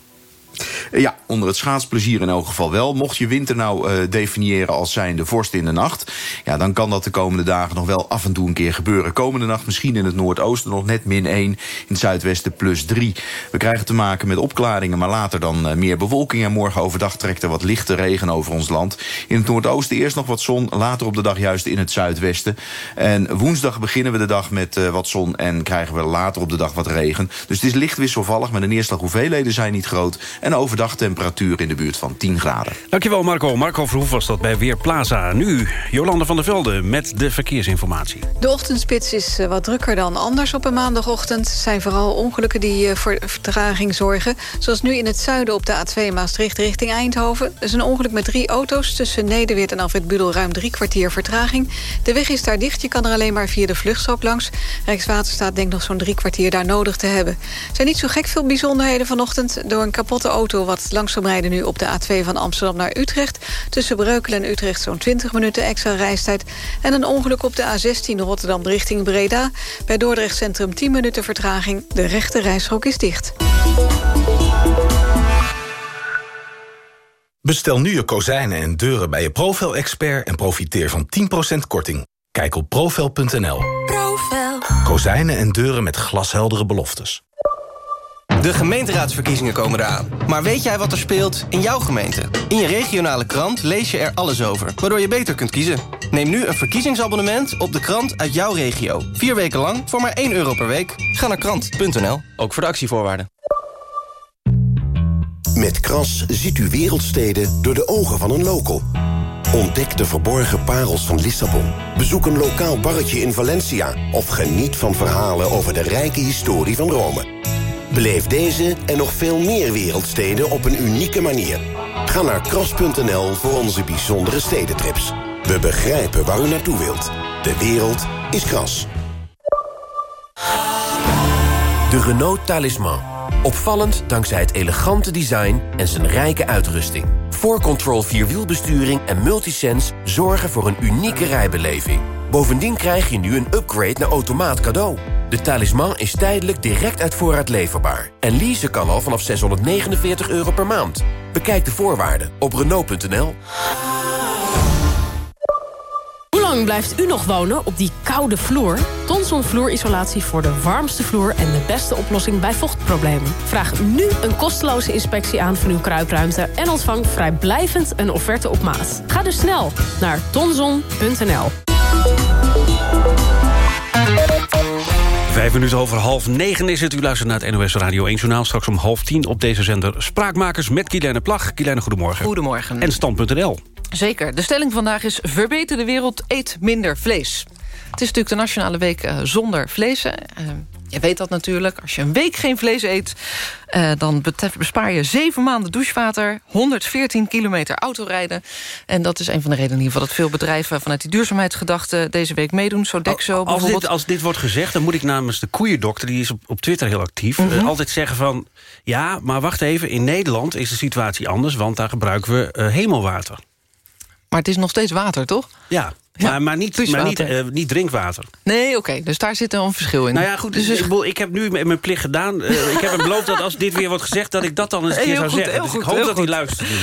Ja, onder het schaatsplezier in elk geval wel. Mocht je winter nou eh, definiëren als zijnde vorst in de nacht... Ja, dan kan dat de komende dagen nog wel af en toe een keer gebeuren. Komende nacht misschien in het noordoosten nog net min 1. In het zuidwesten plus 3. We krijgen te maken met opklaringen, maar later dan eh, meer bewolking. En morgen overdag trekt er wat lichte regen over ons land. In het noordoosten eerst nog wat zon, later op de dag juist in het zuidwesten. En woensdag beginnen we de dag met eh, wat zon... en krijgen we later op de dag wat regen. Dus het is licht wisselvallig, maar de neerslaghoeveelheden zijn niet groot... en overdag temperatuur in de buurt van 10 graden. Dankjewel Marco. Marco Verhoef was dat bij Weerplaza. Nu Jolande van der Velde met de verkeersinformatie. De ochtendspits is eh, wat drukker dan anders op een maandagochtend. Het zijn vooral ongelukken die eh, voor vertraging zorgen. Zoals nu in het zuiden op de A2 Maastricht richting Eindhoven. Er is een ongeluk met drie auto's tussen Nederweert en Alfred Budel... ruim drie kwartier vertraging. De weg is daar dicht, je kan er alleen maar via de vluchtstrook langs. Rijkswaterstaat denkt nog zo'n drie kwartier daar nodig te hebben. Er zijn niet zo gek veel bijzonderheden vanochtend. Door een kapotte auto wat langzaam rijden nu op de A2 van Amsterdam naar Utrecht. Tussen Breukelen en Utrecht zo'n 20 minuten extra reistijd. En een ongeluk op de A16 Rotterdam richting Breda. Bij Dordrecht Centrum 10 minuten vertraging. De rechte reishok is dicht. Bestel nu je kozijnen en deuren bij je Profel-expert... en profiteer van 10% korting. Kijk op profel.nl. Profel. Kozijnen en deuren met glasheldere beloftes. De gemeenteraadsverkiezingen komen eraan. Maar weet jij wat er speelt in jouw gemeente? In je regionale krant lees je er alles over, waardoor je beter kunt kiezen. Neem nu een verkiezingsabonnement op de krant uit jouw regio. Vier weken lang voor maar 1 euro per week. Ga naar krant.nl, ook voor de actievoorwaarden. Met Kras ziet u wereldsteden door de ogen van een local. Ontdek de verborgen parels van Lissabon. Bezoek een lokaal barretje in Valencia. Of geniet van verhalen over de rijke historie van Rome. Beleef deze en nog veel meer wereldsteden op een unieke manier. Ga naar kras.nl voor onze bijzondere stedentrips. We begrijpen waar u naartoe wilt. De wereld is kras. De Renault Talisman. Opvallend dankzij het elegante design en zijn rijke uitrusting. 4Control Vierwielbesturing en Multisense zorgen voor een unieke rijbeleving. Bovendien krijg je nu een upgrade naar automaat cadeau. De Talisman is tijdelijk direct uit voorraad leverbaar. En leasen kan al vanaf 649 euro per maand. Bekijk de voorwaarden op Renault.nl. Hoe lang blijft u nog wonen op die koude vloer? Tonson vloerisolatie voor de warmste vloer en de beste oplossing bij vochtproblemen. Vraag nu een kosteloze inspectie aan van uw kruipruimte... en ontvang vrijblijvend een offerte op maat. Ga dus snel naar tonson.nl. Vijf minuten over half negen is het. U luistert naar het NOS Radio 1 Journaal. Straks om half tien op deze zender Spraakmakers met Kielijne Plag. Kielijne, goedemorgen. Goedemorgen. En Stand.nl. Zeker. De stelling vandaag is... verbeter de wereld, eet minder vlees. Het is natuurlijk de Nationale Week eh, zonder vlees. hè. Je weet dat natuurlijk. Als je een week geen vlees eet... eh, dan bespaar je zeven maanden douchewater... 114 kilometer autorijden. En dat is een van de redenen in ieder geval... dat veel bedrijven vanuit die duurzaamheidsgedachte... deze week meedoen. Sodexo Als bijvoorbeeld. dit, als dit wordt gezegd, dan moet ik namens de koeiendokter... die is op, op Twitter heel actief, Mhm. eh, altijd zeggen van... ja, maar wacht even, in Nederland is de situatie anders... want daar gebruiken we eh, hemelwater. Maar het is nog steeds water, toch? Ja, maar, maar, niet, maar niet, eh, niet drinkwater. Nee, oké. dus daar zit een verschil in. Nou ja, goed, dus, ik, heb nu mijn mijn plicht gedaan. Eh, ik heb hem beloofd dat als dit weer wordt gezegd... dat ik dat dan eens een keer Heel zou goed, zeggen. Dus goed, ik hoop dat hij goed. luistert. nu.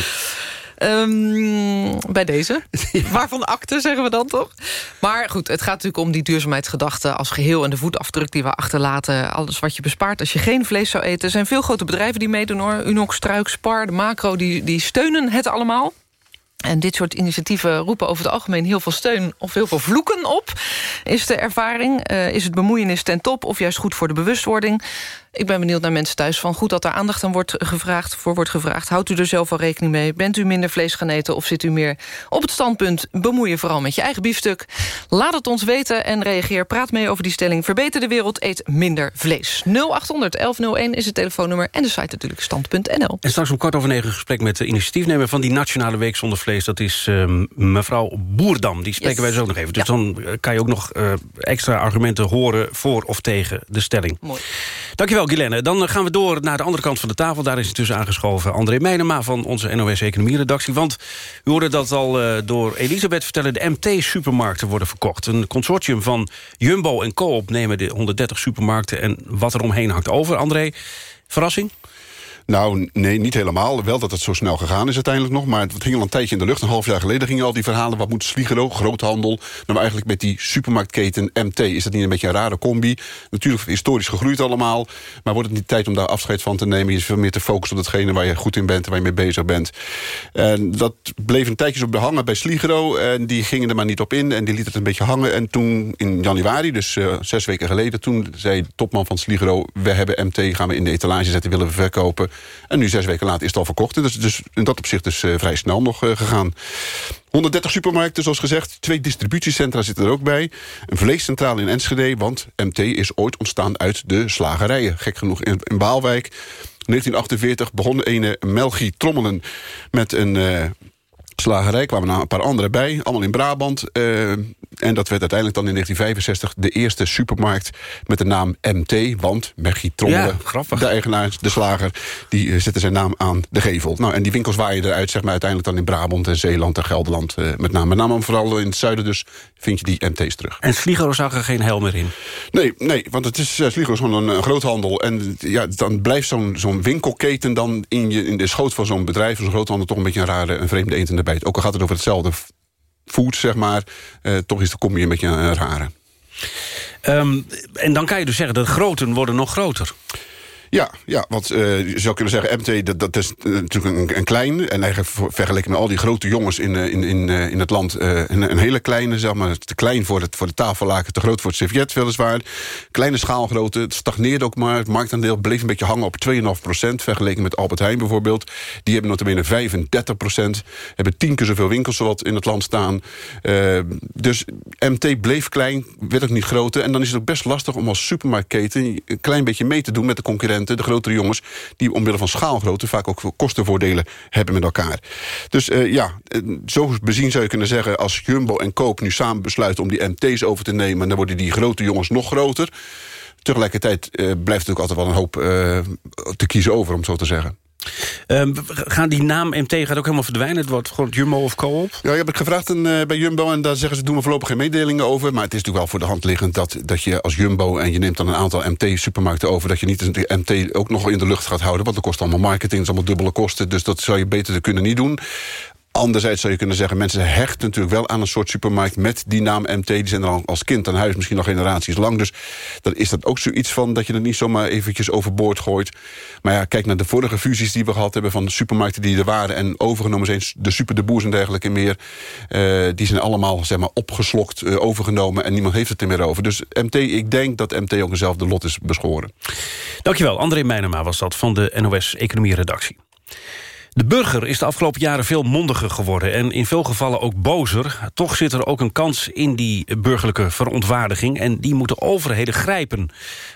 Ehm, bij deze. Waarvan akte, zeggen we dan toch? Maar goed, het gaat natuurlijk om die duurzaamheidsgedachte als geheel... en de voetafdruk die we achterlaten. Alles wat je bespaart als je geen vlees zou eten. Er zijn veel grote bedrijven die meedoen hoor. Unox, Struik, Spar, de Macro, die, die steunen het allemaal. En dit soort initiatieven roepen over het algemeen heel veel steun... of heel veel vloeken op, is de ervaring. Eh, is het bemoeienis ten top of juist goed voor de bewustwording? Ik ben benieuwd naar mensen thuis van goed dat daar aandacht aan wordt gevraagd, voor wordt gevraagd. Houdt u er zelf al rekening mee? Bent u minder vlees gaan eten of zit u meer op het standpunt... bemoeien vooral met je eigen biefstuk? Laat het ons weten en reageer. Praat mee over die stelling. Verbeter de wereld, eet minder vlees. 0800 1101 is het telefoonnummer en de site natuurlijk stand.nl. En straks om kwart over negen gesprek met de initiatiefnemer... van die Nationale Week Zonder Vlees. Dat is ehm, mevrouw Boerdam. Die spreken Yes. wij ook nog even. Dus dan eh, kan je ook nog eh, extra argumenten horen... voor of tegen de stelling. Mooi. Dankjewel, Guilaine. Dan eh, gaan we door naar de andere kant van de tafel. Daar is intussen aangeschoven André Meijnema van onze NOS-economie-redactie. Want u hoorde dat al eh, door Elisabeth vertellen... de MT-supermarkten worden verkocht. Een consortium van Jumbo en Coop nemen de 130 supermarkten... en wat er omheen hangt over. André, verrassing? Nou, nee, niet helemaal. Wel dat het zo snel gegaan is uiteindelijk nog. Maar het hing al een tijdje in de lucht. Een half jaar geleden gingen al die verhalen. Wat moet Sligero, groothandel? Nou, eigenlijk met die supermarktketen MT... is dat niet een beetje een rare combi? Natuurlijk historisch gegroeid allemaal. Maar wordt het niet tijd om daar afscheid van te nemen? Je is veel meer te focussen op datgene waar je goed in bent... en waar je mee bezig bent. En dat bleef een tijdje zo behangen bij Sligero. En die gingen er maar niet op in. En die liet het een beetje hangen. En toen in januari, dus eh, zes weken geleden... toen zei de topman van Sligero... we hebben MT, gaan we in de etalage zetten, willen we verkopen... En nu, zes weken later, is het al verkocht. Dus, dus in dat opzicht eh, vrij snel nog eh, gegaan. 130 supermarkten, zoals gezegd. Twee distributiecentra zitten er ook bij. Een vleescentrale in Enschede, want MT is ooit ontstaan uit de slagerijen. Gek genoeg in, Baalwijk. 1948 begon ene Melgie Trommelen met een... eh, slagerij kwamen er een paar andere bij, allemaal in Brabant. eh, en dat werd uiteindelijk dan in 1965 de eerste supermarkt met de naam MT. Want Mergie Trommelen, Ja, de eigenaar, de slager, die eh, zette zijn naam aan de gevel. Nou, en die winkels waaien eruit, zeg maar, uiteindelijk dan in Brabant en Zeeland en Gelderland eh, met name. Met name vooral in het zuiden dus vind je die MT's terug. En Sligero zag er geen hel meer in. Nee, nee, want het is uh, Sligro is gewoon een, een groothandel. En ja, dan blijft zo'n zo'n winkelketen dan in, je, in de schoot van zo'n bedrijf... zo'n groothandel toch een beetje een rare, een vreemde eend in de Ook al gaat het over hetzelfde food, zeg maar... eh, toch is de combi een beetje een rare. Ehm, en dan kan je dus zeggen dat groten worden nog groter. Ja, ja want eh, je zou kunnen zeggen, MT dat, dat is eh, natuurlijk een, een klein... en eigenlijk ver- vergeleken met al die grote jongens in, eh, in, in, in het land... een, een hele kleine, zeg maar, te klein voor, het, voor de tafellaken... te groot voor het serviet, weliswaar. Kleine schaalgrootte, het stagneerde ook maar. Het marktaandeel bleef een beetje hangen op 2,5% vergeleken met Albert Heijn bijvoorbeeld. Die hebben notabene 35% hebben tien keer zoveel winkels zowat in het land staan. Dus MT bleef klein, werd ook niet groter... en dan is het ook best lastig om als supermarktketen... een klein beetje mee te doen met de concurrenten, de grotere jongens... die omwille van schaalgrootte vaak ook kostenvoordelen hebben met elkaar. Dus eh, ja, eh, zo bezien zou je kunnen zeggen... als Jumbo en Koop nu samen besluiten om die MT's over te nemen... dan worden die grote jongens nog groter. Tegelijkertijd eh, blijft natuurlijk altijd wel een hoop te kiezen over, om zo te zeggen. Ehm, gaan die naam MT gaat ook helemaal verdwijnen? Het wordt gewoon Jumbo of Coop? Ja, je hebt ik gevraagd eh, bij Jumbo en daar zeggen ze... doen we voorlopig geen mededelingen over. Maar het is natuurlijk wel voor de hand liggend dat, dat je als Jumbo... en je neemt dan een aantal MT-supermarkten over... dat je niet de MT ook nog in de lucht gaat houden. Want dat kost allemaal marketing, dat is allemaal dubbele kosten. Dus dat zou je beter kunnen niet doen. Anderzijds zou je kunnen zeggen... mensen hechten natuurlijk wel aan een soort supermarkt met die naam MT. Die zijn er al als kind aan huis, misschien nog generaties lang. Dus dan is dat ook zoiets van dat je het niet zomaar eventjes overboord gooit. Maar ja, kijk naar de vorige fusies die we gehad hebben... van de supermarkten die er waren en overgenomen zijn. De Super de Boers en dergelijke meer. eh, die zijn allemaal zeg maar, opgeslokt, eh, overgenomen... en niemand heeft het er meer over. Dus MT, ik denk dat MT ook eenzelfde lot is beschoren. Dankjewel, André Meijnema was dat van de NOS Economie Redactie. De burger is de afgelopen jaren veel mondiger geworden... en in veel gevallen ook bozer. Toch zit er ook een kans in die burgerlijke verontwaardiging... en die moeten overheden grijpen.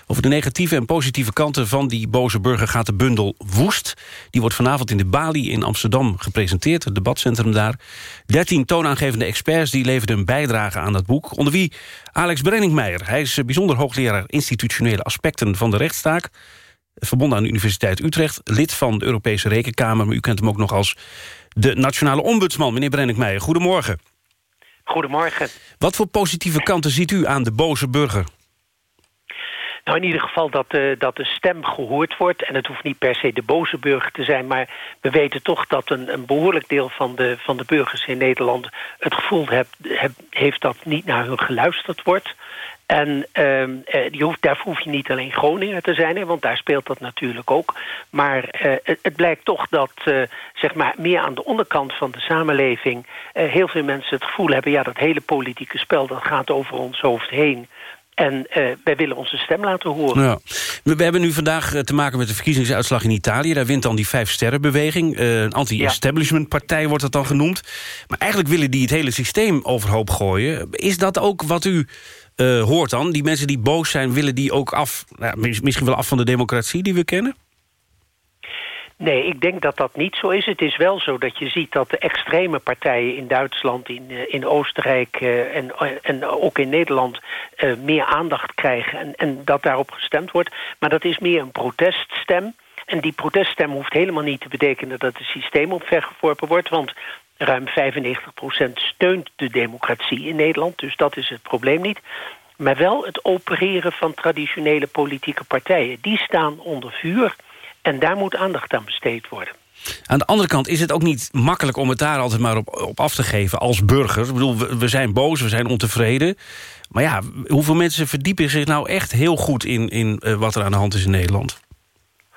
Over de negatieve en positieve kanten van die boze burger... gaat de bundel Woest. Die wordt vanavond in de Bali in Amsterdam gepresenteerd. Het debatcentrum daar. Dertien toonaangevende experts die leverden een bijdrage aan dat boek. Onder wie Alex Brenningmeijer. Hij is bijzonder hoogleraar institutionele aspecten van de rechtsstaak verbonden aan de Universiteit Utrecht... lid van de Europese Rekenkamer, maar u kent hem ook nog als... de nationale ombudsman, meneer Brenninkmeijer. Goedemorgen. Goedemorgen. Wat voor positieve kanten ziet u aan de boze burger? Nou, in ieder geval dat, de dat de stem gehoord wordt. En het hoeft niet per se de boze burger te zijn... maar we weten toch dat een, een behoorlijk deel van de, van de burgers in Nederland... het gevoel heb, heb, heeft dat niet naar hun geluisterd wordt... En ehm, eh, hoeft, daarvoor hoef je niet alleen Groningen te zijn, hè, want daar speelt dat natuurlijk ook. Maar eh, het, blijkt toch dat eh, zeg maar meer aan de onderkant van de samenleving... heel veel mensen het gevoel hebben... ja, dat hele politieke spel dat gaat over ons hoofd heen... En wij willen onze stem laten horen. Ja. We, hebben nu vandaag te maken met de verkiezingsuitslag in Italië. Daar wint dan die Vijf Sterrenbeweging. Eh, een anti-establishment partij wordt dat dan genoemd. Maar eigenlijk willen die het hele systeem overhoop gooien. Is dat ook wat u uh, hoort dan? Die mensen die boos zijn, willen die ook af... Nou, misschien wel af van de democratie die we kennen? Nee, ik denk dat dat niet zo is. Het is wel zo dat je ziet dat de extreme partijen in Duitsland, in, uh, in Oostenrijk uh, en, en ook in Nederland meer aandacht krijgen en, en dat daarop gestemd wordt. Maar dat is meer een proteststem. En die proteststem hoeft helemaal niet te betekenen dat het systeem opvergeworpen wordt, want ruim 95% steunt de democratie in Nederland, dus dat is het probleem niet. Maar wel het opereren van traditionele politieke partijen. Die staan onder vuur en daar moet aandacht aan besteed worden. Aan de andere kant is het ook niet makkelijk om het daar altijd maar op, op af te geven als burgers. Ik bedoel, we, we, zijn boos, we zijn ontevreden. Maar ja, hoeveel mensen verdiepen zich nou echt heel goed in, in uh, wat er aan de hand is in Nederland?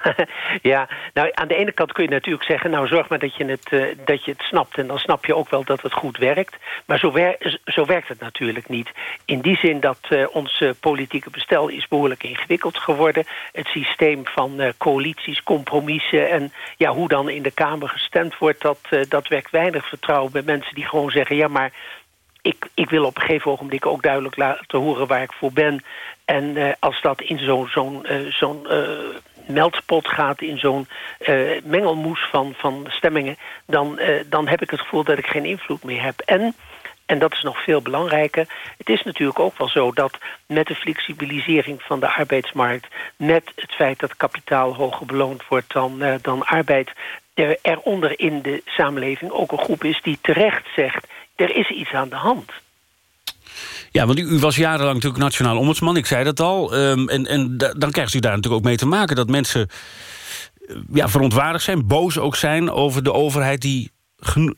ja, nou aan de ene kant kun je natuurlijk zeggen... nou zorg maar dat je, het, uh, dat je het snapt en dan snap je ook wel dat het goed werkt. Maar zo, wer zo werkt het natuurlijk niet. In die zin dat uh, ons uh, politieke bestel is behoorlijk ingewikkeld geworden. Het systeem van coalities, compromissen en ja, hoe dan in de Kamer gestemd wordt... dat, dat wekt weinig vertrouwen bij mensen die gewoon zeggen... ja, maar ik, ik wil op een gegeven ogenblik ook duidelijk laten horen waar ik voor ben. En als dat in zo'n zo'n uh, meldpot gaat, in zo'n mengelmoes van, van stemmingen... Dan, dan heb ik het gevoel dat ik geen invloed meer heb. En, en dat is nog veel belangrijker... het is natuurlijk ook wel zo dat met de flexibilisering van de arbeidsmarkt... met het feit dat kapitaal hoger beloond wordt dan, dan arbeid... er eronder in de samenleving ook een groep is die terecht zegt er is iets aan de hand. Ja, want u, was jarenlang natuurlijk nationaal ombudsman, ik zei dat al. Um, en, en dan krijgt u daar natuurlijk ook mee te maken... dat mensen ja, verontwaardigd zijn, boos ook zijn... over de overheid die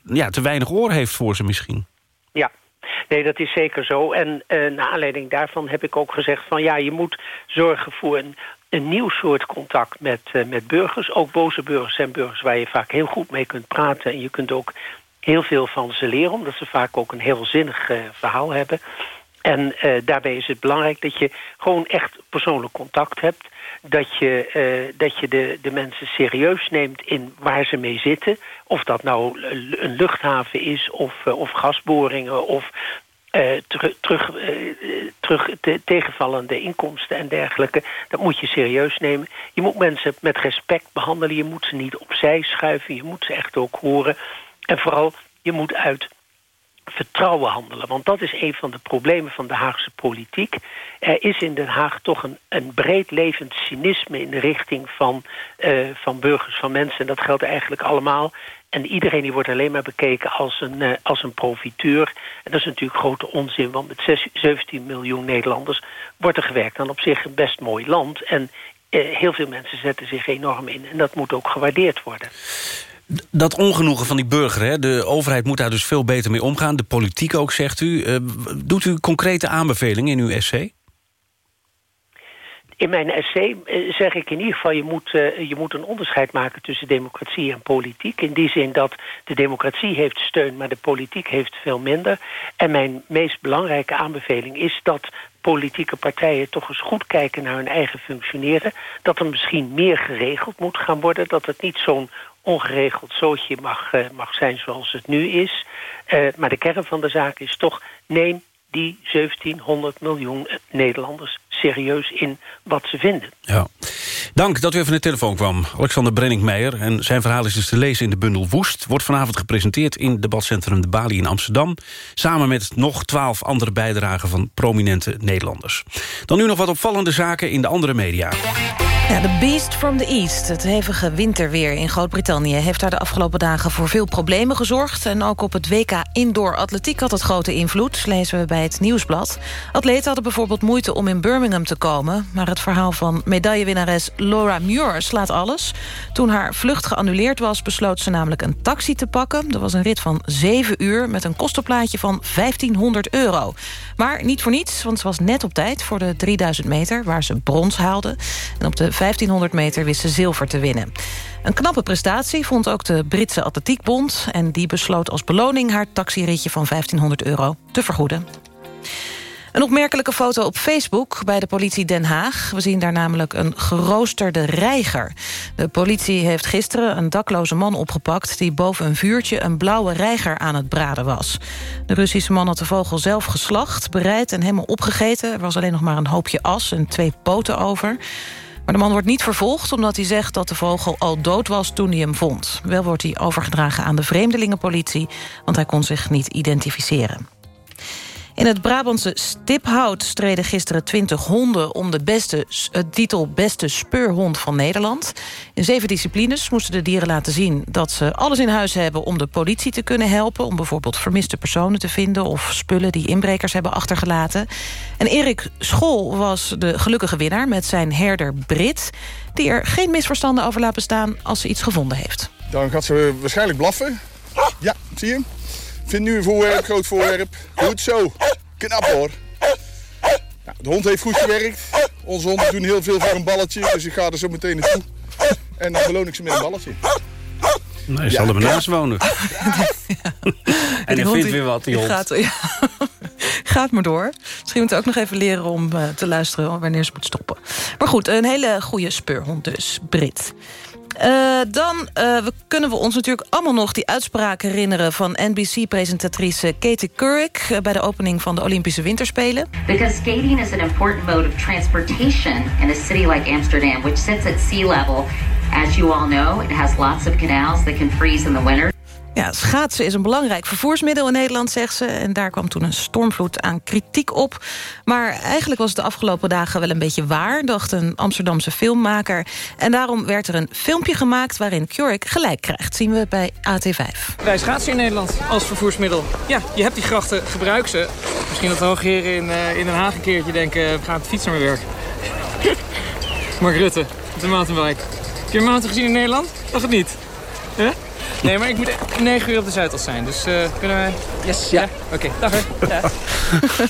ja, te weinig oor heeft voor ze misschien. Ja, Nee, dat is zeker zo. En uh, naar aanleiding daarvan heb ik ook gezegd van... ja, je moet zorgen voor een, een nieuw soort contact met, uh, met burgers. Ook boze burgers zijn burgers waar je vaak heel goed mee kunt praten. En je kunt ook heel veel van ze leren... omdat ze vaak ook een heel zinnig uh, verhaal hebben. En uh, daarbij is het belangrijk dat je gewoon echt persoonlijk contact hebt. Dat je, uh, dat je de, de mensen serieus neemt in waar ze mee zitten. Of dat nou een luchthaven is, of, uh, of gasboringen, of terug, terug, terug te, tegenvallende inkomsten en dergelijke. Dat moet je serieus nemen. Je moet mensen met respect behandelen. Je moet ze niet opzij schuiven. Je moet ze echt ook horen. En vooral, je moet uit vertrouwen handelen. Want dat is een van de problemen van de Haagse politiek. Er is in Den Haag toch een, een breed levend cynisme... in de richting van, eh, van burgers, van mensen. En dat geldt eigenlijk allemaal. En iedereen die wordt alleen maar bekeken als een, eh, als een profiteur. En dat is natuurlijk grote onzin, want met zes- 17 miljoen Nederlanders... wordt er gewerkt aan op zich een best mooi land. En eh, heel veel mensen zetten zich enorm in. En dat moet ook gewaardeerd worden. Dat ongenoegen van die burger, hè? de overheid moet daar dus veel beter mee omgaan. De politiek ook, zegt u. Eh, doet u concrete aanbevelingen in uw essay? In mijn essay eh, zeg ik in ieder geval... Je moet, eh, je moet een onderscheid maken tussen democratie en politiek. In die zin dat de democratie heeft steun... maar de politiek heeft veel minder. En mijn meest belangrijke aanbeveling is dat politieke partijen toch eens goed kijken naar hun eigen functioneren. Dat er misschien meer geregeld moet gaan worden. Dat het niet zo'n ongeregeld zootje mag, eh, mag zijn zoals het nu is. Eh, maar de kern van de zaak is toch... neem die 1700 miljoen eh, Nederlanders serieus in wat ze vinden. Ja. Dank dat u even naar de telefoon kwam. Alexander Brenninkmeijer. En zijn verhaal is dus te lezen in de bundel Woest. Wordt vanavond gepresenteerd in debatcentrum De Bali in Amsterdam. Samen met nog twaalf andere bijdragen van prominente Nederlanders. Dan nu nog wat opvallende zaken in de andere media. Ja, de Beast from the East, het hevige winterweer in Groot-Brittannië... heeft daar de afgelopen dagen voor veel problemen gezorgd. En ook op het WK Indoor Atletiek had het grote invloed... lezen we bij het Nieuwsblad. Atleten hadden bijvoorbeeld moeite om in Birmingham te komen... maar het verhaal van medaillewinnares Laura Muir slaat alles. Toen haar vlucht geannuleerd was, besloot ze namelijk een taxi te pakken. Er was een rit van 7 uur met een kostenplaatje van 1500 euro. Maar niet voor niets, want ze was net op tijd voor de 3000 meter... waar ze brons haalde. En op de 1500 meter wist ze zilver te winnen. Een knappe prestatie vond ook de Britse Atletiekbond... en die besloot als beloning haar taxiritje van 1500 euro te vergoeden. Een opmerkelijke foto op Facebook bij de politie Den Haag. We zien daar namelijk een geroosterde reiger. De politie heeft gisteren een dakloze man opgepakt... die boven een vuurtje een blauwe reiger aan het braden was. De Russische man had de vogel zelf geslacht, bereid en helemaal opgegeten. Er was alleen nog maar een hoopje as en twee poten over... Maar de man wordt niet vervolgd omdat hij zegt dat de vogel al dood was toen hij hem vond. Wel wordt hij overgedragen aan de vreemdelingenpolitie, want hij kon zich niet identificeren. In het Brabantse Stiphout streden gisteren 20 honden... om de beste, het titel Beste Speurhond van Nederland. In zeven disciplines moesten de dieren laten zien... dat ze alles in huis hebben om de politie te kunnen helpen... om bijvoorbeeld vermiste personen te vinden... of spullen die inbrekers hebben achtergelaten. En Erik School was de gelukkige winnaar met zijn herder Brit... die er geen misverstanden over laat bestaan als ze iets gevonden heeft. Dan gaat ze waarschijnlijk blaffen. Ja, zie je hem? Vind nu een voorwerp, groot voorwerp. Goed zo. Knap hoor. Nou, de hond heeft goed gewerkt. Onze honden doen heel veel voor een balletje, dus ik ga er zo meteen naartoe. En dan beloon ik ze met een balletje. Nee, zal er maar naast wonen. en Die hij vindt weer wat, die hond. Gaat, ja. gaat maar door. Misschien moet hij ook nog even leren om eh, te luisteren... wanneer ze moet stoppen. Maar goed, een hele goede speurhond dus, Brit. Eh, dan eh, we, kunnen we ons natuurlijk allemaal nog die uitspraak herinneren... van NBC-presentatrice Katie Couric... eh, bij de opening van de Olympische Winterspelen. Because skating is an important mode of transportation in a city like Amsterdam, which sits at sea level. As you all know, it has lots of canals that can freeze in the winter. Ja, schaatsen is een belangrijk vervoersmiddel in Nederland, zegt ze. En daar kwam toen een stormvloed aan kritiek op. Maar eigenlijk was het de afgelopen dagen wel een beetje waar... dacht een Amsterdamse filmmaker. En daarom werd er een filmpje gemaakt... waarin Keurig gelijk krijgt, zien we bij AT5. Wij schaatsen in Nederland als vervoersmiddel. Ja, je hebt die grachten, gebruik ze. Misschien dat de hoogheren in, eh, in Den Haag een keertje denken... we gaan de fiets naar werk. Mark Rutte, de mountainbike. Heb je een mountain gezien in Nederland? Dacht het niet? Nee, maar ik moet 9 uur op de Zuidas zijn. Dus eh, kunnen we... Yes, ja. Oké, dag hè. Ja.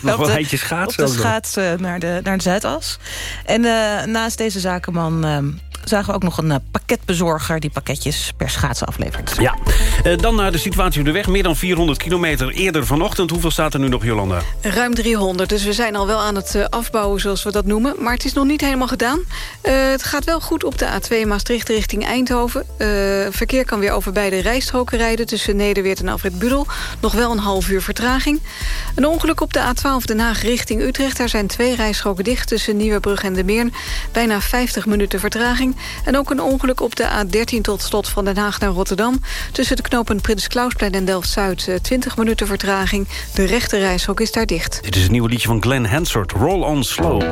Nog wel schaatsen Op de schaats eh, naar de, naar de Zuidas. En eh, naast deze zakenman eh, zagen we ook nog een eh, pakketbezorger... die pakketjes per schaatsen aflevert. Ja, Eh, dan naar de situatie op de weg. Meer dan 400 kilometer eerder vanochtend. Hoeveel staat er nu nog, Jolanda? Ruim 300, dus we zijn al wel aan het eh, afbouwen zoals we dat noemen. Maar het is nog niet helemaal gedaan. Eh, het gaat wel goed op de A2 Maastricht richting Eindhoven. Eh, verkeer kan weer over beide rijstroken rijden... tussen Nederweert en Alfred Budel. Nog wel een half uur vertraging. Een ongeluk op de A12 Den Haag richting Utrecht. Daar zijn twee rijstroken dicht tussen Nieuwebrug en De Meern. Bijna 50 minuten vertraging. En ook een ongeluk op de A13 tot slot van Den Haag naar Rotterdam. Tussen de knopen Prins Klausplein en Delft-Zuid eh, 20 minuten vertraging. De rechte reishok is daar dicht. Dit is het nieuwe liedje van Glenn Hansard, Roll on Slow.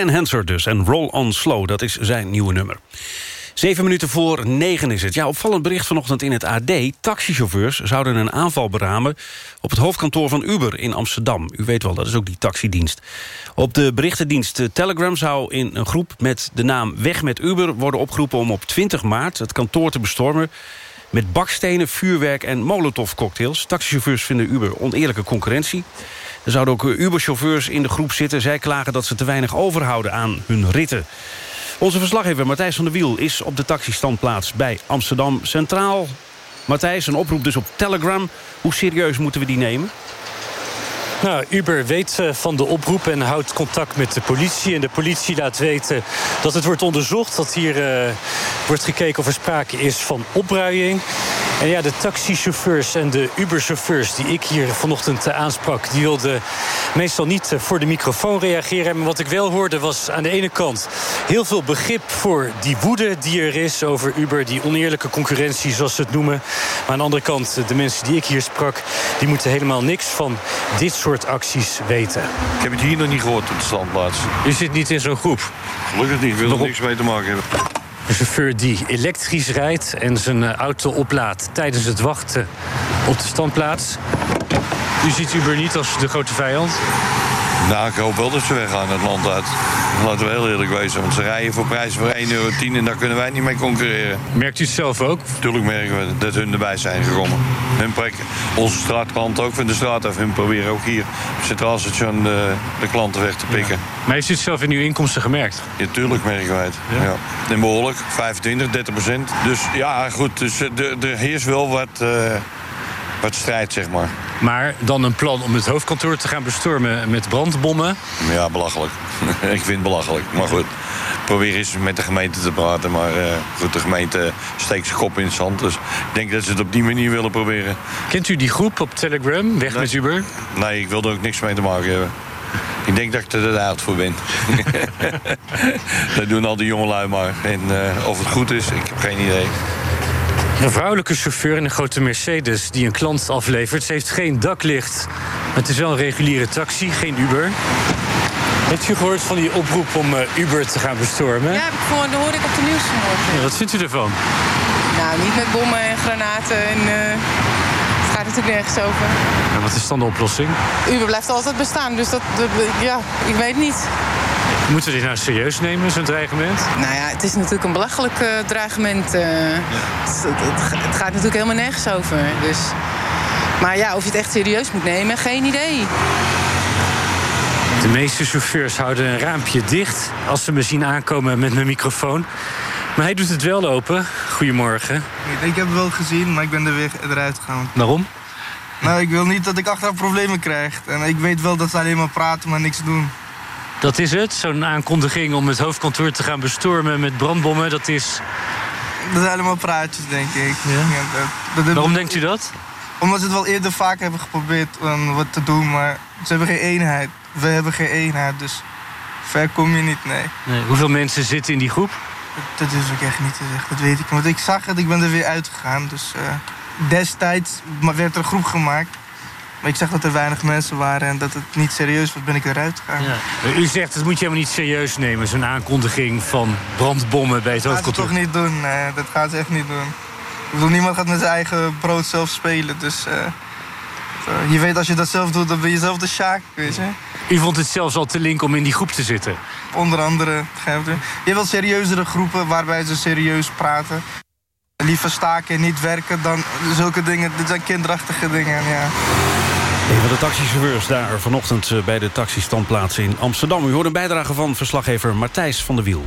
Glenn Hansard dus en Roll on Slow, dat is zijn nieuwe nummer. Zeven minuten voor negen is het. Ja, opvallend bericht vanochtend in het AD. Taxichauffeurs zouden een aanval beramen... op het hoofdkantoor van Uber in Amsterdam. U weet wel, dat is ook die taxidienst. Op de berichtendienst Telegram zou in een groep met de naam Weg met Uber... worden opgeroepen om op 20 maart het kantoor te bestormen... met bakstenen, vuurwerk en molotovcocktails. Taxichauffeurs vinden Uber oneerlijke concurrentie. Er zouden ook Uber-chauffeurs in de groep zitten. Zij klagen dat ze te weinig overhouden aan hun ritten. Onze verslaggever Matthijs van der Wiel is op de taxistandplaats bij Amsterdam Centraal. Matthijs, een oproep dus op Telegram. Hoe serieus moeten we die nemen? Nou, Uber weet eh, van de oproep en houdt contact met de politie. En de politie laat weten dat het wordt onderzocht. Dat hier eh, wordt gekeken of er sprake is van opruiing. En ja, de taxichauffeurs en de Uber-chauffeurs die ik hier vanochtend eh, aansprak... die wilden meestal niet voor de microfoon reageren. Maar wat ik wel hoorde was aan de ene kant heel veel begrip... voor die woede die er is over Uber, die oneerlijke concurrentie, zoals ze het noemen. Maar aan de andere kant, de mensen die ik hier sprak... die moeten helemaal niks van dit soort acties weten. Ik heb het hier nog niet gehoord op de standplaats. U zit niet in zo'n groep? Gelukkig niet, ik wil er niks mee te maken hebben. Een chauffeur die elektrisch rijdt en zijn eh, auto oplaadt tijdens het wachten op de standplaats. U ziet Uber niet als de grote vijand? Nou, ik hoop wel dat ze weggaan het land uit. Laten we heel eerlijk wezen. Want ze rijden voor prijzen voor 1,10 euro en daar kunnen wij niet mee concurreren. Merkt u het zelf ook? Tuurlijk merken we dat hun erbij zijn gekomen. Hun prikken. Onze straatklanten ook van de straat af. Hun proberen ook hier op Centraal Station de, de klanten weg te pikken. Maar heeft u het zelf in uw inkomsten gemerkt? Ja, tuurlijk merken wij het. Ja. En behoorlijk, 25, 30 procent. Dus ja, goed, dus, eh, er er heerst wel wat, eh, wat strijd, zeg maar. Maar dan een plan om het hoofdkantoor te gaan bestormen met brandbommen? Ja, belachelijk. ik vind het belachelijk. Maar goed, probeer eens met de gemeente te praten. Maar eh, goed, de gemeente steekt zijn kop in het zand. Dus ik denk dat ze het op die manier willen proberen. Kent u die groep op Telegram, Weg met Uber? Nee, ik wil er ook niks mee te maken hebben. Ik denk dat ik er de uit voor ben. dat doen al die jongelui maar. En eh, of het goed is, ik heb geen idee. Een vrouwelijke chauffeur in een grote Mercedes die een klant aflevert. Ze heeft geen daklicht. Het is wel een reguliere taxi, geen Uber. Heeft u gehoord van die oproep om eh, Uber te gaan bestormen? Ja, heb ik gewoon, dat hoorde ik op de nieuws vanmorgen. Ja, wat vindt u ervan? Nou, niet met bommen en granaten en... eh, het gaat natuurlijk nergens over. En wat is dan de oplossing? Uber blijft altijd bestaan, dus dat, dat- ja, ik weet niet. Moeten we dit nou serieus nemen, zo'n dreigement? Nou ja, het is natuurlijk een belachelijk eh, dreigement. eh. het, het- het gaat natuurlijk helemaal nergens over. Dus. Maar ja, of je het echt serieus moet nemen, geen idee. De meeste chauffeurs houden een raampje dicht als ze me zien aankomen met mijn microfoon. Maar hij doet het wel open. Goedemorgen. Ik heb het wel gezien, maar ik ben er weer eruit gegaan. Waarom? Nou, ik wil niet dat ik achteraf problemen krijg. En ik weet wel dat ze alleen maar praten, maar niks doen. Dat is het, zo'n aankondiging om het hoofdkantoor te gaan bestormen met brandbommen. Dat is... Dat zijn allemaal praatjes, denk ik. Ja, dat- dat- Waarom denkt u dat? Omdat ze het wel eerder vaak hebben geprobeerd om wat te doen, maar ze hebben geen eenheid. We hebben geen eenheid, dus ver kom je niet, nee. Nee, hoeveel mensen zitten in die groep? Dat, dat is ook echt niet te zeggen, dat weet ik. Want ik zag het, ik ben er weer uitgegaan. Dus eh, destijds werd er een groep gemaakt. Maar ik zag dat er weinig mensen waren en dat het niet serieus was, ben ik eruit gegaan. U zegt, dat moet je helemaal niet serieus nemen, zo'n aankondiging van brandbommen bij het Dat gaat ze toch niet doen, nee, dat gaat ze echt niet doen. Ik bedoel, niemand gaat met zijn eigen brood zelf spelen, dus... eh, zo, je weet, als je dat zelf doet, dan ben je zelf de sjaak, weet je. U vond het zelfs al te link om in die groep te zitten. Onder andere, begrijp je? Je hebt wel serieuzere groepen waarbij ze serieus praten. Liever staken en niet werken dan zulke dingen. Dit zijn kinderachtige dingen, ja. Een van de taxichauffeurs daar vanochtend eh, bij de taxistandplaats in Amsterdam. U hoort een bijdrage van verslaggever Martijs van der Wiel.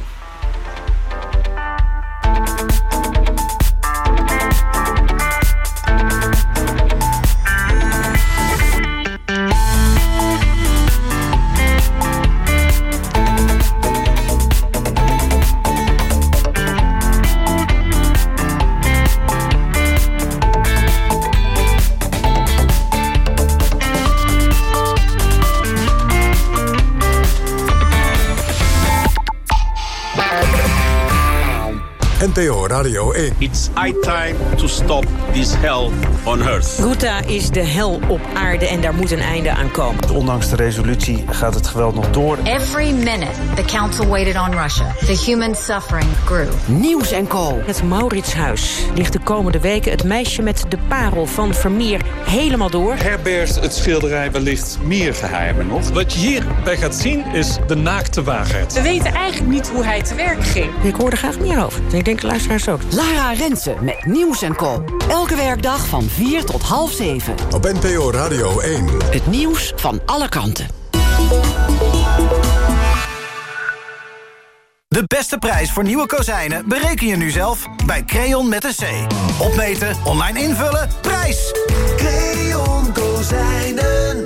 Radio 1. It's high time to stop this hell on earth. Ghouta is de hel op aarde en daar moet een einde aan komen. Ondanks de resolutie gaat het geweld nog door. Every minute the council waited on Russia, the human suffering grew. Nieuws en Co. Het Mauritshuis ligt de komende weken het meisje met de parel van Vermeer helemaal door. Herbergt het schilderij wellicht meer geheimen nog? Wat je hierbij gaat zien is de naakte waarheid. We weten eigenlijk niet hoe hij te werk ging. Ik hoor er graag meer over. Ik denk de ook. Lara Rensen met Nieuws en Co. Elke werkdag van 4 tot half 7. Op NPO Radio 1. Het nieuws van alle kanten. De beste prijs voor nieuwe kozijnen bereken je nu zelf bij Creon met een C. Opmeten, online invullen, prijs! Creon Kozijnen.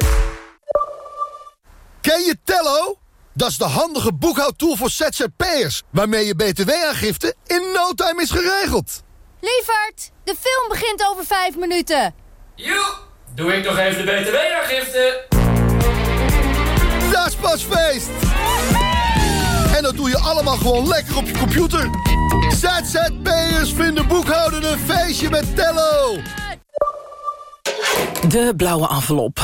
Ken je Tello? Dat is de handige boekhoudtool voor ZZP'ers... waarmee je btw-aangifte in no time is geregeld. Lievert, de film begint over vijf minuten. Joe, doe ik nog even de btw-aangifte. Dat is pas feest! En dat doe je allemaal gewoon lekker op je computer. ZZP'ers vinden boekhouden een feestje met Tello. De blauwe envelop.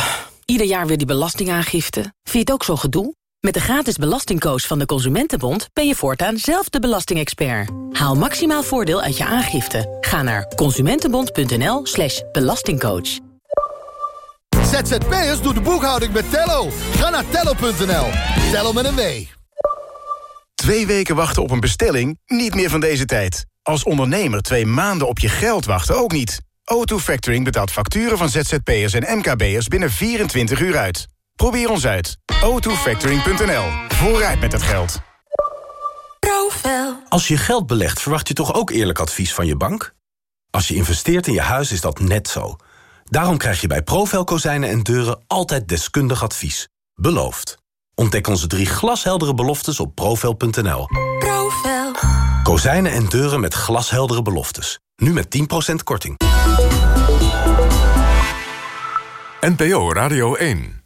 Ieder jaar weer die belastingaangifte. Vind je het ook zo gedoe? Met de gratis belastingcoach van de Consumentenbond... ben je voortaan zelf de belastingexpert. Haal maximaal voordeel uit je aangifte. Ga naar consumentenbond.nl slash belastingcoach. ZZP'ers doen de boekhouding met Tello. Ga naar tello.nl. Tello met een W. Twee weken wachten op een bestelling? Niet meer van deze tijd. Als ondernemer twee maanden op je geld wachten ook niet. O2 Factoring betaalt facturen van ZZP'ers en MKB'ers binnen 24 uur uit. Probeer ons uit. o2factoring.nl. Vooruit met het geld. Als je geld belegt, verwacht je toch ook eerlijk advies van je bank? Als je investeert in je huis is dat net zo. Daarom krijg je bij Profel Kozijnen en Deuren altijd deskundig advies. Beloofd. Ontdek onze drie glasheldere beloftes op profel.nl. Profel. Kozijnen en deuren met glasheldere beloftes. Nu met 10% korting. NPO Radio 1.